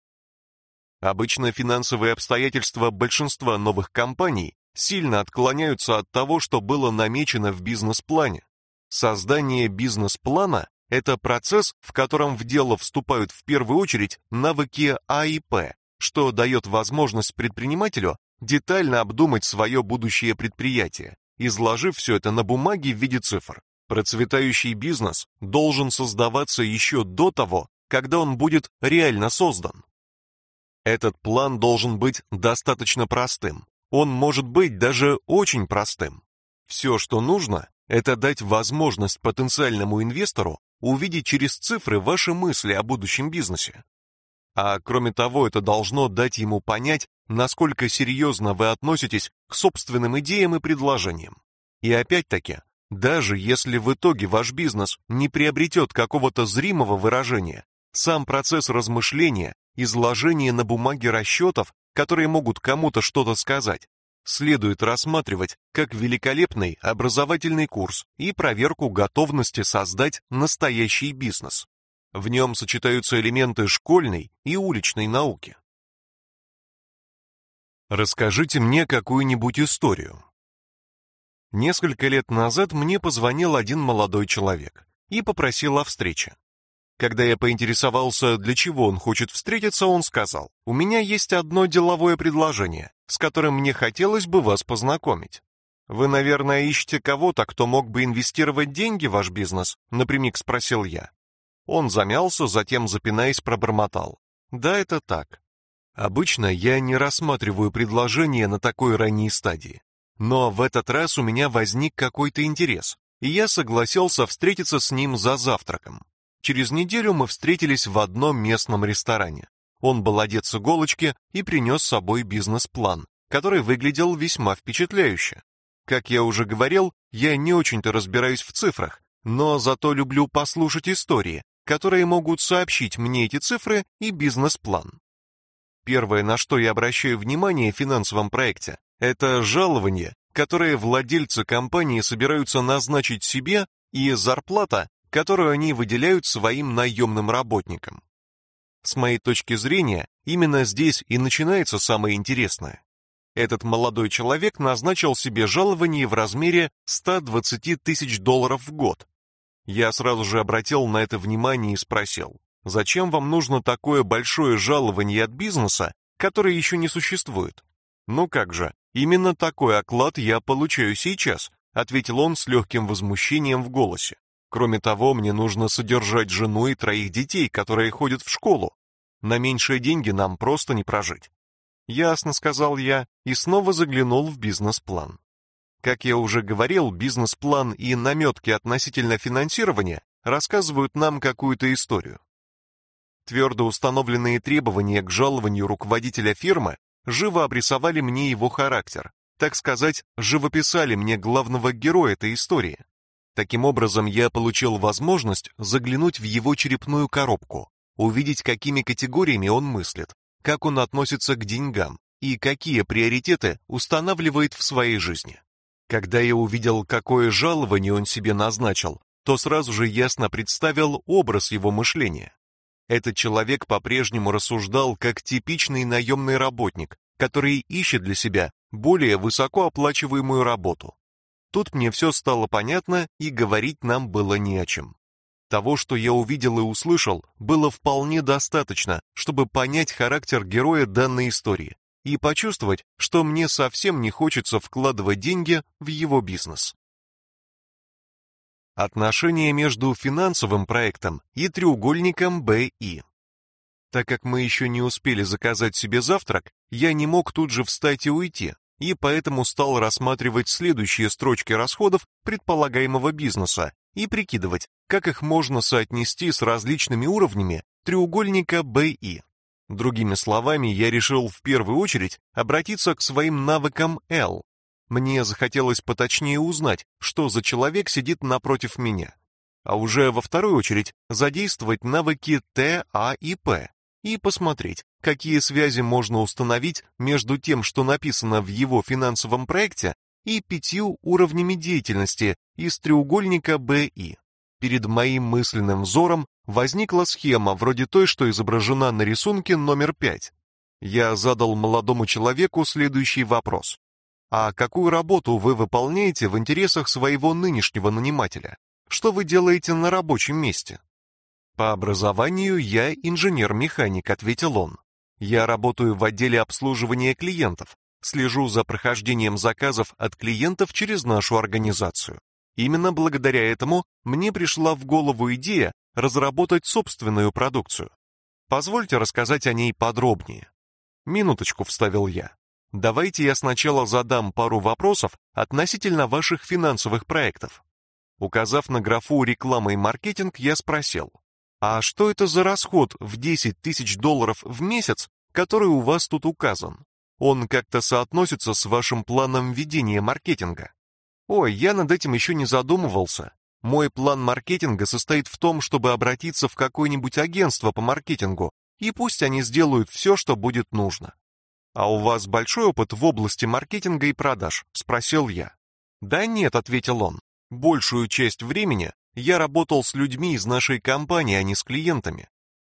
Обычно финансовые обстоятельства большинства новых компаний сильно отклоняются от того, что было намечено в бизнес-плане. Создание бизнес-плана – это процесс, в котором в дело вступают в первую очередь навыки А и П, что дает возможность предпринимателю детально обдумать свое будущее предприятие, изложив все это на бумаге в виде цифр. Процветающий бизнес должен создаваться еще до того, когда он будет реально создан. Этот план должен быть достаточно простым. Он может быть даже очень простым. Все, что нужно, это дать возможность потенциальному инвестору увидеть через цифры ваши мысли о будущем бизнесе. А кроме того, это должно дать ему понять, насколько серьезно вы относитесь к собственным идеям и предложениям. И опять-таки, даже если в итоге ваш бизнес не приобретет какого-то зримого выражения, сам процесс размышления, изложения на бумаге расчетов, которые могут кому-то что-то сказать, следует рассматривать как великолепный образовательный курс и проверку готовности создать настоящий бизнес. В нем сочетаются элементы школьной и уличной науки. Расскажите мне какую-нибудь историю. Несколько лет назад мне позвонил один молодой человек и попросил о встрече. Когда я поинтересовался, для чего он хочет встретиться, он сказал, «У меня есть одно деловое предложение, с которым мне хотелось бы вас познакомить. Вы, наверное, ищете кого-то, кто мог бы инвестировать деньги в ваш бизнес?» напрямик спросил я. Он замялся, затем, запинаясь, пробормотал. «Да, это так. Обычно я не рассматриваю предложения на такой ранней стадии. Но в этот раз у меня возник какой-то интерес, и я согласился встретиться с ним за завтраком. Через неделю мы встретились в одном местном ресторане. Он был одет с иголочки и принес с собой бизнес-план, который выглядел весьма впечатляюще. Как я уже говорил, я не очень-то разбираюсь в цифрах, но зато люблю послушать истории, которые могут сообщить мне эти цифры и бизнес-план. Первое, на что я обращаю внимание в финансовом проекте, это жалование, которое владельцы компании собираются назначить себе, и зарплата, которую они выделяют своим наемным работникам. С моей точки зрения, именно здесь и начинается самое интересное. Этот молодой человек назначил себе жалование в размере 120 тысяч долларов в год. Я сразу же обратил на это внимание и спросил, зачем вам нужно такое большое жалование от бизнеса, который еще не существует? Ну как же, именно такой оклад я получаю сейчас, ответил он с легким возмущением в голосе. Кроме того, мне нужно содержать жену и троих детей, которые ходят в школу. На меньшие деньги нам просто не прожить. Ясно, сказал я и снова заглянул в бизнес-план. Как я уже говорил, бизнес-план и наметки относительно финансирования рассказывают нам какую-то историю. Твердо установленные требования к жалованию руководителя фирмы живо обрисовали мне его характер, так сказать, живописали мне главного героя этой истории. Таким образом, я получил возможность заглянуть в его черепную коробку, увидеть, какими категориями он мыслит, как он относится к деньгам и какие приоритеты устанавливает в своей жизни. Когда я увидел, какое жалование он себе назначил, то сразу же ясно представил образ его мышления. Этот человек по-прежнему рассуждал как типичный наемный работник, который ищет для себя более высокооплачиваемую работу. Тут мне все стало понятно, и говорить нам было не о чем. Того, что я увидел и услышал, было вполне достаточно, чтобы понять характер героя данной истории и почувствовать, что мне совсем не хочется вкладывать деньги в его бизнес. Отношения между финансовым проектом и треугольником БИ. Так как мы еще не успели заказать себе завтрак, я не мог тут же встать и уйти, и поэтому стал рассматривать следующие строчки расходов предполагаемого бизнеса и прикидывать, как их можно соотнести с различными уровнями треугольника BI. Другими словами, я решил в первую очередь обратиться к своим навыкам L. Мне захотелось поточнее узнать, что за человек сидит напротив меня. А уже во вторую очередь задействовать навыки Т, А и П и посмотреть, какие связи можно установить между тем, что написано в его финансовом проекте, и пятью уровнями деятельности из треугольника BI. Перед моим мысленным взором возникла схема вроде той, что изображена на рисунке номер 5. Я задал молодому человеку следующий вопрос. А какую работу вы выполняете в интересах своего нынешнего нанимателя? Что вы делаете на рабочем месте? По образованию я инженер-механик, ответил он. Я работаю в отделе обслуживания клиентов, слежу за прохождением заказов от клиентов через нашу организацию. Именно благодаря этому мне пришла в голову идея разработать собственную продукцию. Позвольте рассказать о ней подробнее. Минуточку вставил я. Давайте я сначала задам пару вопросов относительно ваших финансовых проектов. Указав на графу реклама и маркетинг, я спросил: "А что это за расход в 10 тысяч долларов в месяц, который у вас тут указан? Он как-то соотносится с вашим планом ведения маркетинга. Ой, я над этим еще не задумывался. Мой план маркетинга состоит в том, чтобы обратиться в какое-нибудь агентство по маркетингу, и пусть они сделают все, что будет нужно. А у вас большой опыт в области маркетинга и продаж, спросил я. Да нет, ответил он. Большую часть времени я работал с людьми из нашей компании, а не с клиентами.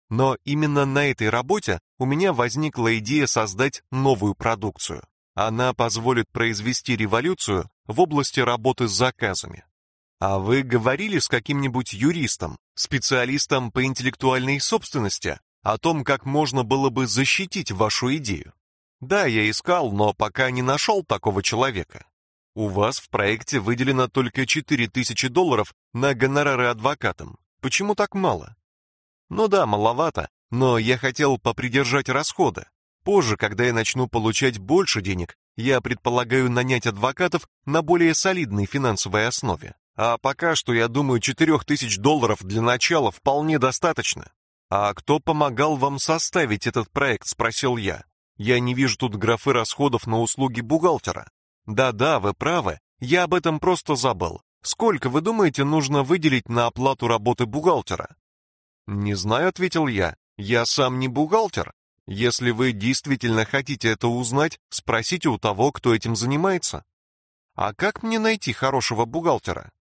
Но именно на этой работе у меня возникла идея создать новую продукцию. Она позволит произвести революцию в области работы с заказами. А вы говорили с каким-нибудь юристом, специалистом по интеллектуальной собственности о том, как можно было бы защитить вашу идею? Да, я искал, но пока не нашел такого человека. У вас в проекте выделено только 4000 долларов на гонорары адвокатам. Почему так мало? Ну да, маловато, но я хотел попридержать расходы. Позже, когда я начну получать больше денег, я предполагаю нанять адвокатов на более солидной финансовой основе. А пока что, я думаю, 4000 долларов для начала вполне достаточно. А кто помогал вам составить этот проект, спросил я. Я не вижу тут графы расходов на услуги бухгалтера. Да-да, вы правы. Я об этом просто забыл. Сколько, вы думаете, нужно выделить на оплату работы бухгалтера? «Не знаю», — ответил я. «Я сам не бухгалтер. Если вы действительно хотите это узнать, спросите у того, кто этим занимается». «А как мне найти хорошего бухгалтера?»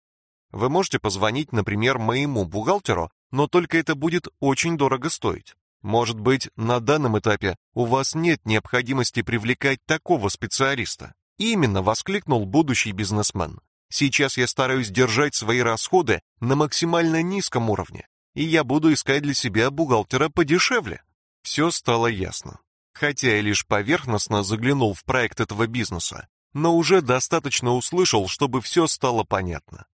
Вы можете позвонить, например, моему бухгалтеру, но только это будет очень дорого стоить. Может быть, на данном этапе у вас нет необходимости привлекать такого специалиста. Именно воскликнул будущий бизнесмен. Сейчас я стараюсь держать свои расходы на максимально низком уровне и я буду искать для себя бухгалтера подешевле. Все стало ясно. Хотя я лишь поверхностно заглянул в проект этого бизнеса, но уже достаточно услышал, чтобы все стало понятно.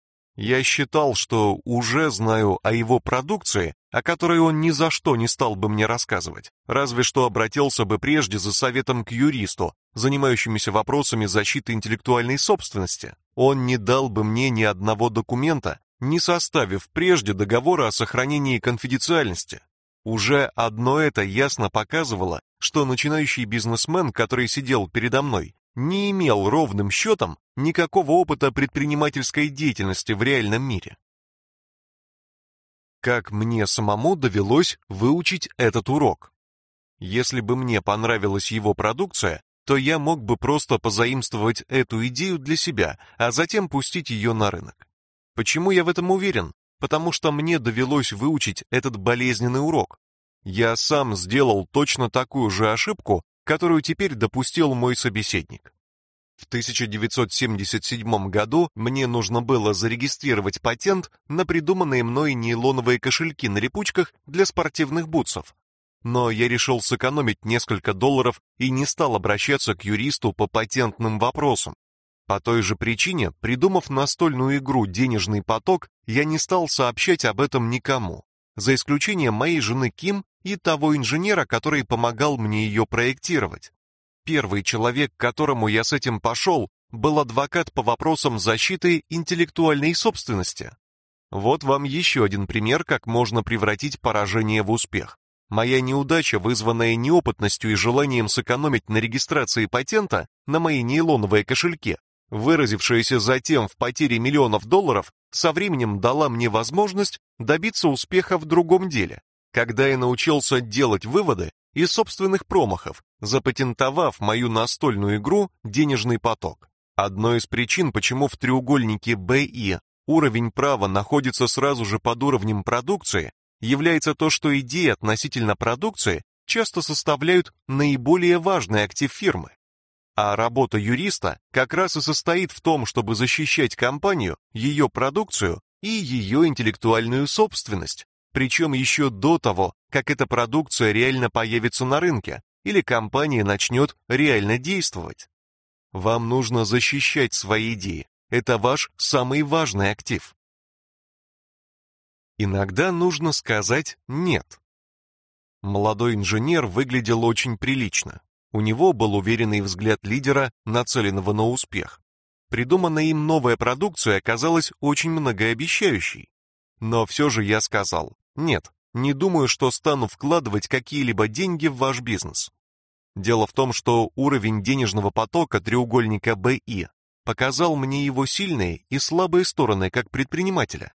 Я считал, что уже знаю о его продукции, о которой он ни за что не стал бы мне рассказывать, разве что обратился бы прежде за советом к юристу, занимающемуся вопросами защиты интеллектуальной собственности. Он не дал бы мне ни одного документа, не составив прежде договора о сохранении конфиденциальности. Уже одно это ясно показывало, что начинающий бизнесмен, который сидел передо мной, не имел ровным счетом никакого опыта предпринимательской деятельности в реальном мире. Как мне самому довелось выучить этот урок? Если бы мне понравилась его продукция, то я мог бы просто позаимствовать эту идею для себя, а затем пустить ее на рынок. Почему я в этом уверен? потому что мне довелось выучить этот болезненный урок. Я сам сделал точно такую же ошибку, которую теперь допустил мой собеседник. В 1977 году мне нужно было зарегистрировать патент на придуманные мной нейлоновые кошельки на липучках для спортивных бутсов. Но я решил сэкономить несколько долларов и не стал обращаться к юристу по патентным вопросам. По той же причине, придумав настольную игру «Денежный поток», я не стал сообщать об этом никому, за исключением моей жены Ким и того инженера, который помогал мне ее проектировать. Первый человек, к которому я с этим пошел, был адвокат по вопросам защиты интеллектуальной собственности. Вот вам еще один пример, как можно превратить поражение в успех. Моя неудача, вызванная неопытностью и желанием сэкономить на регистрации патента на мои нейлоновые кошельки, выразившаяся затем в потере миллионов долларов, со временем дала мне возможность добиться успеха в другом деле, когда я научился делать выводы из собственных промахов, запатентовав мою настольную игру «Денежный поток». Одной из причин, почему в треугольнике BI уровень права находится сразу же под уровнем продукции, является то, что идеи относительно продукции часто составляют наиболее важный актив фирмы. А работа юриста как раз и состоит в том, чтобы защищать компанию, ее продукцию и ее интеллектуальную собственность, причем еще до того, как эта продукция реально появится на рынке или компания начнет реально действовать. Вам нужно защищать свои идеи. Это ваш самый важный актив. Иногда нужно сказать «нет». Молодой инженер выглядел очень прилично. У него был уверенный взгляд лидера, нацеленного на успех. Придуманная им новая продукция оказалась очень многообещающей. Но все же я сказал «нет». Не думаю, что стану вкладывать какие-либо деньги в ваш бизнес. Дело в том, что уровень денежного потока треугольника BI показал мне его сильные и слабые стороны как предпринимателя.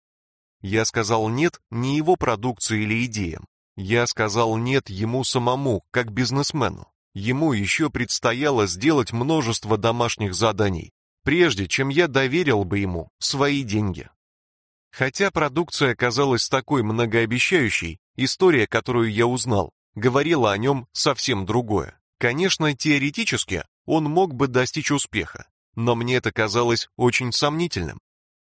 Я сказал нет не его продукции или идеям. Я сказал нет ему самому, как бизнесмену. Ему еще предстояло сделать множество домашних заданий, прежде чем я доверил бы ему свои деньги. Хотя продукция оказалась такой многообещающей, история, которую я узнал, говорила о нем совсем другое. Конечно, теоретически он мог бы достичь успеха, но мне это казалось очень сомнительным.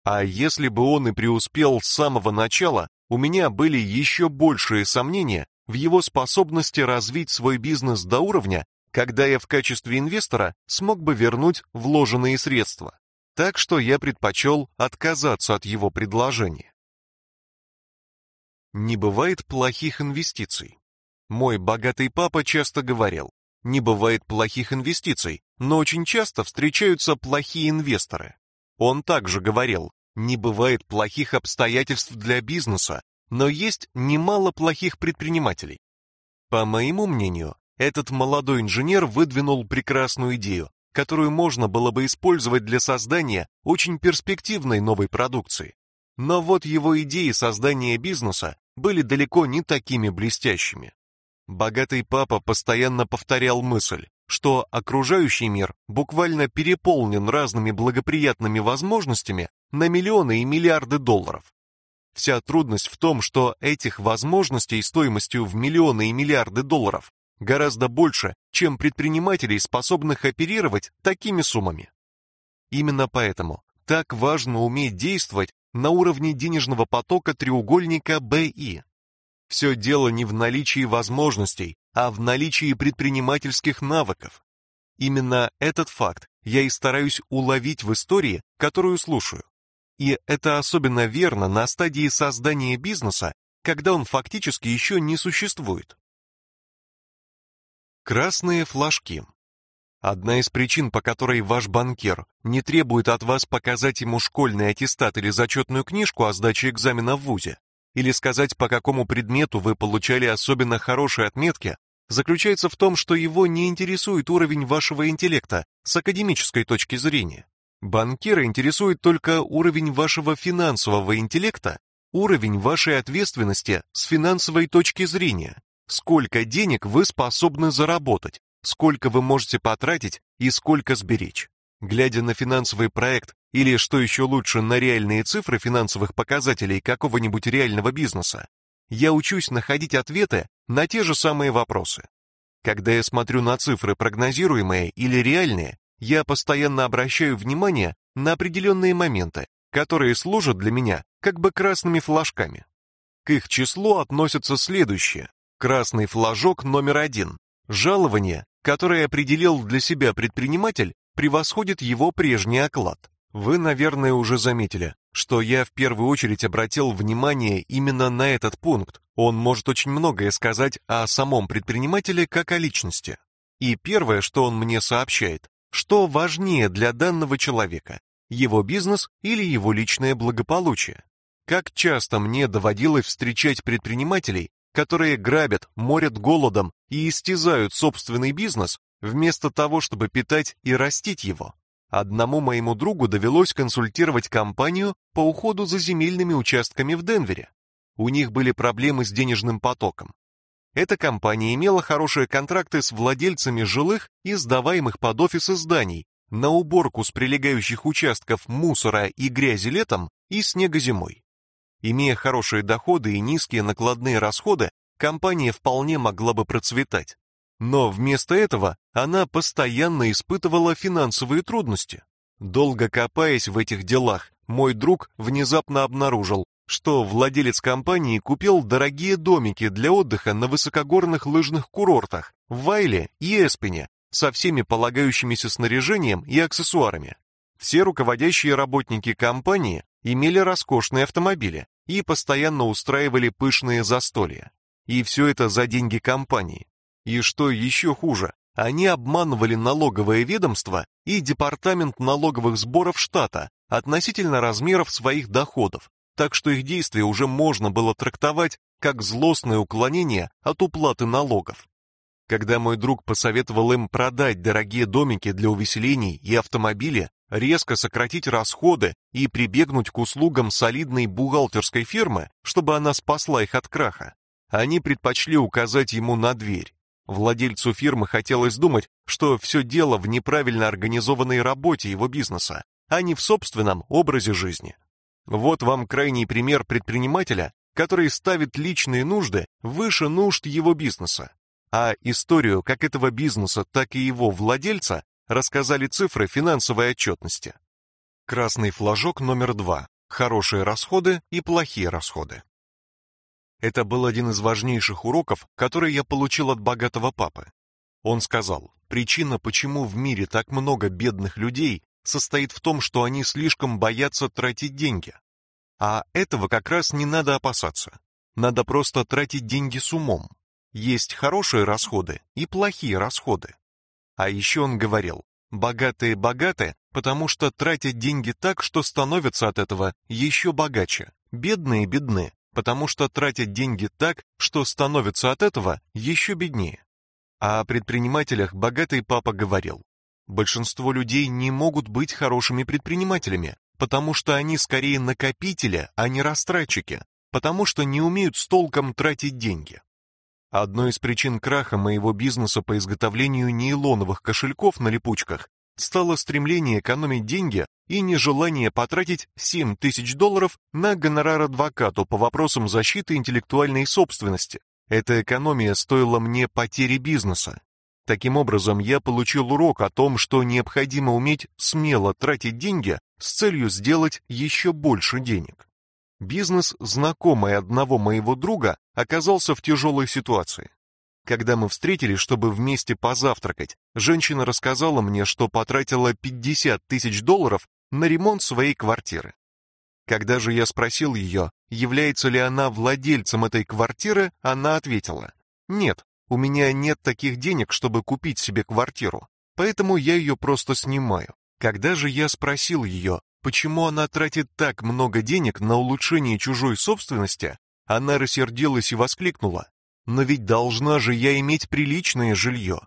А если бы он и преуспел с самого начала, у меня были еще большие сомнения в его способности развить свой бизнес до уровня, когда я в качестве инвестора смог бы вернуть вложенные средства. Так что я предпочел отказаться от его предложения. Не бывает плохих инвестиций. Мой богатый папа часто говорил, не бывает плохих инвестиций, но очень часто встречаются плохие инвесторы. Он также говорил, не бывает плохих обстоятельств для бизнеса, но есть немало плохих предпринимателей. По моему мнению, этот молодой инженер выдвинул прекрасную идею, которую можно было бы использовать для создания очень перспективной новой продукции. Но вот его идеи создания бизнеса были далеко не такими блестящими. Богатый папа постоянно повторял мысль, что окружающий мир буквально переполнен разными благоприятными возможностями на миллионы и миллиарды долларов. Вся трудность в том, что этих возможностей стоимостью в миллионы и миллиарды долларов гораздо больше, чем предпринимателей, способных оперировать такими суммами. Именно поэтому так важно уметь действовать на уровне денежного потока треугольника BI. Все дело не в наличии возможностей, а в наличии предпринимательских навыков. Именно этот факт я и стараюсь уловить в истории, которую слушаю. И это особенно верно на стадии создания бизнеса, когда он фактически еще не существует. Красные флажки. Одна из причин, по которой ваш банкир не требует от вас показать ему школьный аттестат или зачетную книжку о сдаче экзамена в ВУЗе, или сказать, по какому предмету вы получали особенно хорошие отметки, заключается в том, что его не интересует уровень вашего интеллекта с академической точки зрения. Банкира интересует только уровень вашего финансового интеллекта, уровень вашей ответственности с финансовой точки зрения, сколько денег вы способны заработать, сколько вы можете потратить и сколько сберечь. Глядя на финансовый проект или, что еще лучше, на реальные цифры финансовых показателей какого-нибудь реального бизнеса, я учусь находить ответы на те же самые вопросы. Когда я смотрю на цифры прогнозируемые или реальные, я постоянно обращаю внимание на определенные моменты, которые служат для меня как бы красными флажками. К их числу относятся следующие. Красный флажок номер один. Жалование, которое определил для себя предприниматель, превосходит его прежний оклад. Вы, наверное, уже заметили, что я в первую очередь обратил внимание именно на этот пункт. Он может очень многое сказать о самом предпринимателе как о личности. И первое, что он мне сообщает, что важнее для данного человека, его бизнес или его личное благополучие. Как часто мне доводилось встречать предпринимателей, которые грабят, морят голодом и истязают собственный бизнес, вместо того, чтобы питать и растить его. Одному моему другу довелось консультировать компанию по уходу за земельными участками в Денвере. У них были проблемы с денежным потоком. Эта компания имела хорошие контракты с владельцами жилых и сдаваемых под офисы зданий на уборку с прилегающих участков мусора и грязи летом и снега зимой. Имея хорошие доходы и низкие накладные расходы, компания вполне могла бы процветать. Но вместо этого она постоянно испытывала финансовые трудности. Долго копаясь в этих делах, мой друг внезапно обнаружил, что владелец компании купил дорогие домики для отдыха на высокогорных лыжных курортах в Вайле и Эспене со всеми полагающимися снаряжением и аксессуарами. Все руководящие работники компании имели роскошные автомобили и постоянно устраивали пышные застолья. И все это за деньги компании. И что еще хуже, они обманывали налоговое ведомство и департамент налоговых сборов штата относительно размеров своих доходов, так что их действия уже можно было трактовать как злостное уклонение от уплаты налогов. Когда мой друг посоветовал им продать дорогие домики для увеселений и автомобили, резко сократить расходы и прибегнуть к услугам солидной бухгалтерской фирмы, чтобы она спасла их от краха, они предпочли указать ему на дверь. Владельцу фирмы хотелось думать, что все дело в неправильно организованной работе его бизнеса, а не в собственном образе жизни. Вот вам крайний пример предпринимателя, который ставит личные нужды выше нужд его бизнеса. А историю как этого бизнеса, так и его владельца рассказали цифры финансовой отчетности. Красный флажок номер два. Хорошие расходы и плохие расходы. Это был один из важнейших уроков, который я получил от богатого папы. Он сказал, причина, почему в мире так много бедных людей, состоит в том, что они слишком боятся тратить деньги. А этого как раз не надо опасаться. Надо просто тратить деньги с умом. Есть хорошие расходы и плохие расходы. А еще он говорил, богатые богаты, потому что тратят деньги так, что становятся от этого еще богаче. Бедные бедны, потому что тратят деньги так, что становятся от этого еще беднее. А о предпринимателях богатый папа говорил, большинство людей не могут быть хорошими предпринимателями, потому что они скорее накопители, а не растратчики, потому что не умеют с толком тратить деньги. Одной из причин краха моего бизнеса по изготовлению нейлоновых кошельков на липучках стало стремление экономить деньги и нежелание потратить 7 тысяч долларов на гонорар адвокату по вопросам защиты интеллектуальной собственности. Эта экономия стоила мне потери бизнеса. Таким образом, я получил урок о том, что необходимо уметь смело тратить деньги с целью сделать еще больше денег. Бизнес знакомый одного моего друга оказался в тяжелой ситуации. Когда мы встретились, чтобы вместе позавтракать, женщина рассказала мне, что потратила 50 тысяч долларов на ремонт своей квартиры. Когда же я спросил ее, является ли она владельцем этой квартиры, она ответила, «Нет, у меня нет таких денег, чтобы купить себе квартиру, поэтому я ее просто снимаю». Когда же я спросил ее, почему она тратит так много денег на улучшение чужой собственности, она рассердилась и воскликнула, но ведь должна же я иметь приличное жилье.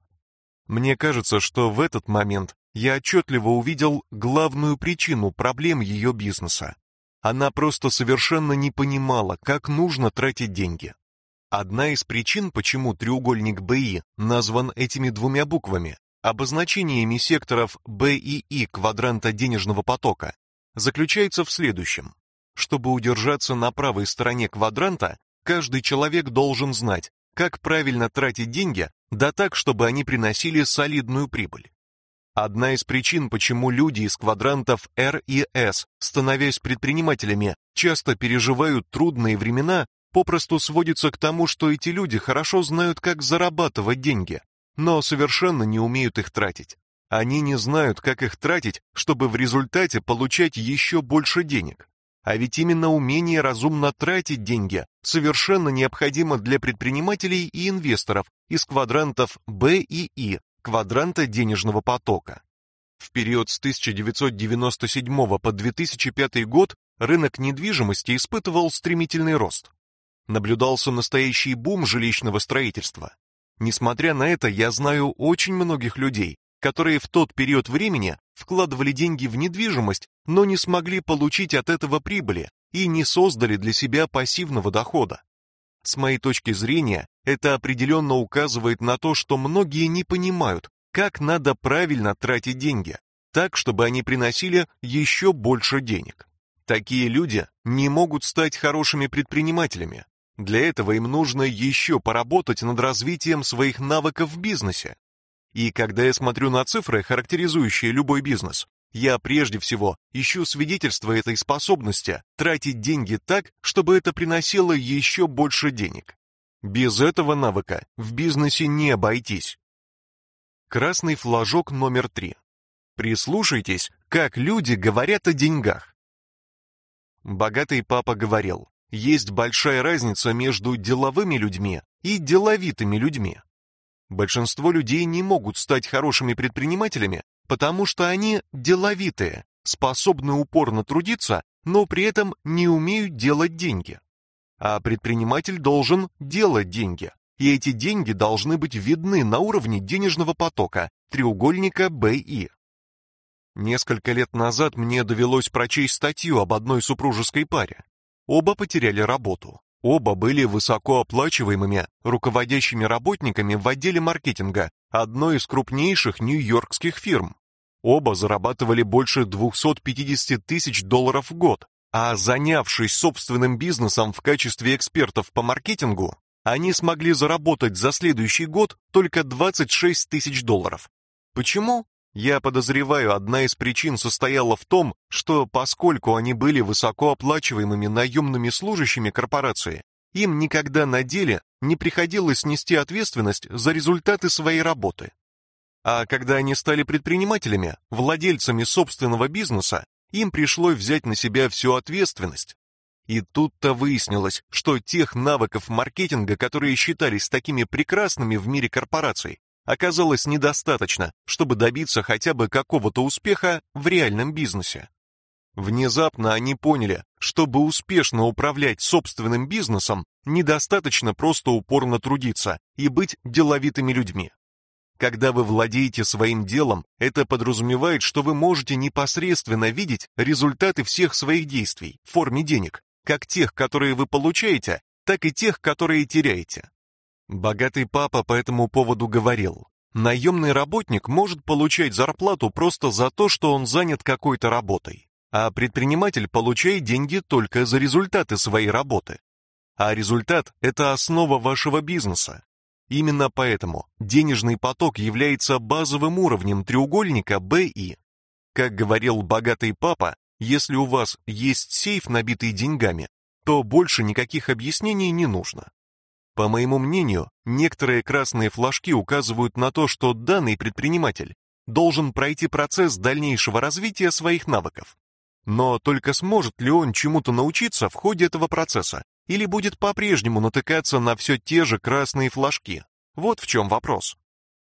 Мне кажется, что в этот момент я отчетливо увидел главную причину проблем ее бизнеса. Она просто совершенно не понимала, как нужно тратить деньги. Одна из причин, почему треугольник БИ назван этими двумя буквами, обозначениями секторов Б и И квадранта денежного потока, заключается в следующем. Чтобы удержаться на правой стороне квадранта, каждый человек должен знать, как правильно тратить деньги, да так, чтобы они приносили солидную прибыль. Одна из причин, почему люди из квадрантов R и S, становясь предпринимателями, часто переживают трудные времена, попросту сводится к тому, что эти люди хорошо знают, как зарабатывать деньги, но совершенно не умеют их тратить. Они не знают, как их тратить, чтобы в результате получать еще больше денег. А ведь именно умение разумно тратить деньги совершенно необходимо для предпринимателей и инвесторов из квадрантов B и I, квадранта денежного потока. В период с 1997 по 2005 год рынок недвижимости испытывал стремительный рост. Наблюдался настоящий бум жилищного строительства. Несмотря на это, я знаю очень многих людей, которые в тот период времени вкладывали деньги в недвижимость, но не смогли получить от этого прибыли и не создали для себя пассивного дохода. С моей точки зрения, это определенно указывает на то, что многие не понимают, как надо правильно тратить деньги, так, чтобы они приносили еще больше денег. Такие люди не могут стать хорошими предпринимателями. Для этого им нужно еще поработать над развитием своих навыков в бизнесе. И когда я смотрю на цифры, характеризующие любой бизнес, я прежде всего ищу свидетельство этой способности тратить деньги так, чтобы это приносило еще больше денег. Без этого навыка в бизнесе не обойтись. Красный флажок номер три. Прислушайтесь, как люди говорят о деньгах. Богатый папа говорил, есть большая разница между деловыми людьми и деловитыми людьми. Большинство людей не могут стать хорошими предпринимателями, потому что они деловитые, способны упорно трудиться, но при этом не умеют делать деньги. А предприниматель должен делать деньги, и эти деньги должны быть видны на уровне денежного потока, треугольника BI. Несколько лет назад мне довелось прочесть статью об одной супружеской паре. Оба потеряли работу. Оба были высокооплачиваемыми руководящими работниками в отделе маркетинга одной из крупнейших нью-йоркских фирм. Оба зарабатывали больше 250 тысяч долларов в год, а занявшись собственным бизнесом в качестве экспертов по маркетингу, они смогли заработать за следующий год только 26 тысяч долларов. Почему? Я подозреваю, одна из причин состояла в том, что поскольку они были высокооплачиваемыми наемными служащими корпорации, им никогда на деле не приходилось нести ответственность за результаты своей работы. А когда они стали предпринимателями, владельцами собственного бизнеса, им пришлось взять на себя всю ответственность. И тут-то выяснилось, что тех навыков маркетинга, которые считались такими прекрасными в мире корпораций, оказалось недостаточно, чтобы добиться хотя бы какого-то успеха в реальном бизнесе. Внезапно они поняли, чтобы успешно управлять собственным бизнесом, недостаточно просто упорно трудиться и быть деловитыми людьми. Когда вы владеете своим делом, это подразумевает, что вы можете непосредственно видеть результаты всех своих действий в форме денег, как тех, которые вы получаете, так и тех, которые теряете. Богатый папа по этому поводу говорил, наемный работник может получать зарплату просто за то, что он занят какой-то работой, а предприниматель получает деньги только за результаты своей работы. А результат – это основа вашего бизнеса. Именно поэтому денежный поток является базовым уровнем треугольника BI. Как говорил богатый папа, если у вас есть сейф, набитый деньгами, то больше никаких объяснений не нужно. По моему мнению, некоторые красные флажки указывают на то, что данный предприниматель должен пройти процесс дальнейшего развития своих навыков. Но только сможет ли он чему-то научиться в ходе этого процесса, или будет по-прежнему натыкаться на все те же красные флажки? Вот в чем вопрос.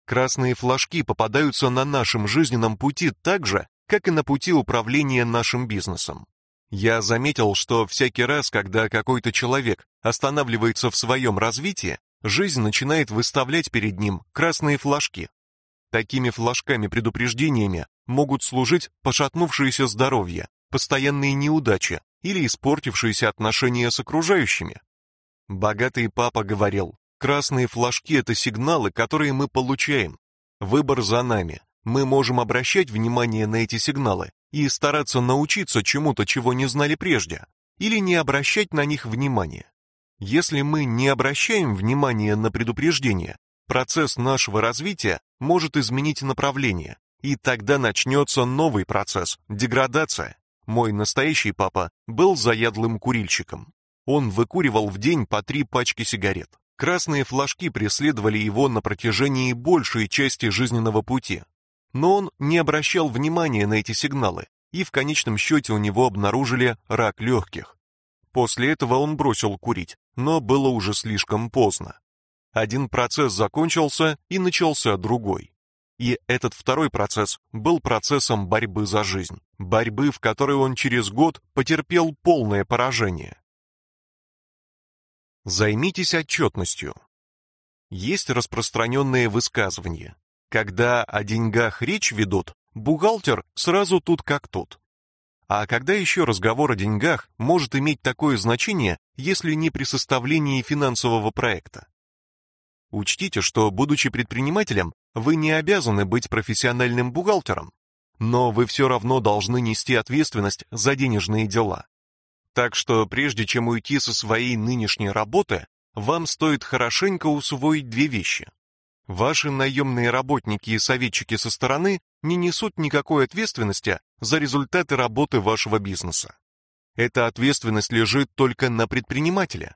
Красные флажки попадаются на нашем жизненном пути так же, как и на пути управления нашим бизнесом. Я заметил, что всякий раз, когда какой-то человек останавливается в своем развитии, жизнь начинает выставлять перед ним красные флажки. Такими флажками-предупреждениями могут служить пошатнувшееся здоровье, постоянные неудачи или испортившиеся отношения с окружающими. Богатый папа говорил, красные флажки – это сигналы, которые мы получаем. Выбор за нами. Мы можем обращать внимание на эти сигналы и стараться научиться чему-то, чего не знали прежде, или не обращать на них внимания. Если мы не обращаем внимания на предупреждения, процесс нашего развития может изменить направление, и тогда начнется новый процесс – деградация. Мой настоящий папа был заядлым курильщиком. Он выкуривал в день по три пачки сигарет. Красные флажки преследовали его на протяжении большей части жизненного пути. Но он не обращал внимания на эти сигналы, и в конечном счете у него обнаружили рак легких. После этого он бросил курить, но было уже слишком поздно. Один процесс закончился и начался другой. И этот второй процесс был процессом борьбы за жизнь, борьбы, в которой он через год потерпел полное поражение. Займитесь отчетностью. Есть распространенные высказывания. Когда о деньгах речь ведут, бухгалтер сразу тут как тут. А когда еще разговор о деньгах может иметь такое значение, если не при составлении финансового проекта? Учтите, что, будучи предпринимателем, вы не обязаны быть профессиональным бухгалтером, но вы все равно должны нести ответственность за денежные дела. Так что прежде чем уйти со своей нынешней работы, вам стоит хорошенько усвоить две вещи. Ваши наемные работники и советчики со стороны не несут никакой ответственности за результаты работы вашего бизнеса. Эта ответственность лежит только на предпринимателе.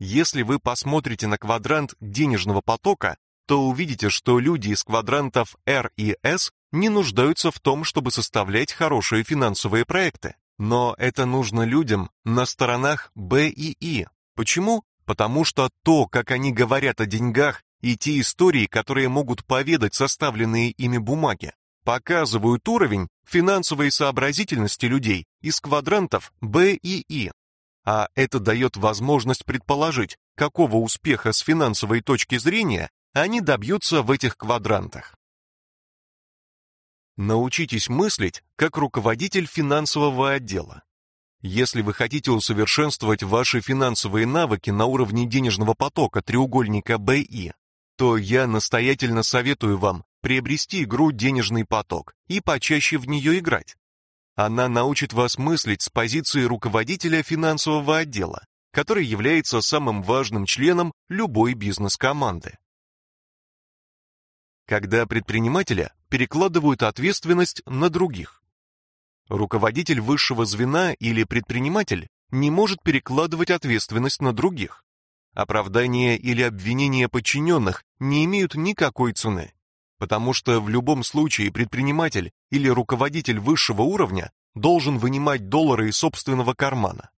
Если вы посмотрите на квадрант денежного потока, то увидите, что люди из квадрантов R и S не нуждаются в том, чтобы составлять хорошие финансовые проекты. Но это нужно людям на сторонах B и I. Почему? Потому что то, как они говорят о деньгах, и те истории, которые могут поведать составленные ими бумаги, показывают уровень финансовой сообразительности людей из квадрантов B и I. А это дает возможность предположить, какого успеха с финансовой точки зрения они добьются в этих квадрантах. Научитесь мыслить как руководитель финансового отдела. Если вы хотите усовершенствовать ваши финансовые навыки на уровне денежного потока треугольника BI, то я настоятельно советую вам приобрести игру «Денежный поток» и почаще в нее играть. Она научит вас мыслить с позиции руководителя финансового отдела, который является самым важным членом любой бизнес-команды. Когда предпринимателя перекладывают ответственность на других. Руководитель высшего звена или предприниматель не может перекладывать ответственность на других. Оправдания или обвинения подчиненных не имеют никакой цены потому что в любом случае предприниматель или руководитель высшего уровня должен вынимать доллары из собственного кармана.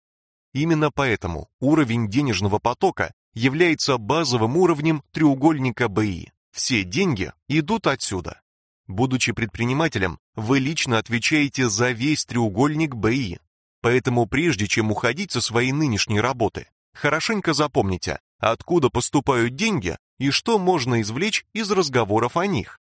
Именно поэтому уровень денежного потока является базовым уровнем треугольника БИ. Все деньги идут отсюда. Будучи предпринимателем, вы лично отвечаете за весь треугольник БИ. Поэтому прежде чем уходить со своей нынешней работы, хорошенько запомните, откуда поступают деньги и что можно извлечь из разговоров о них.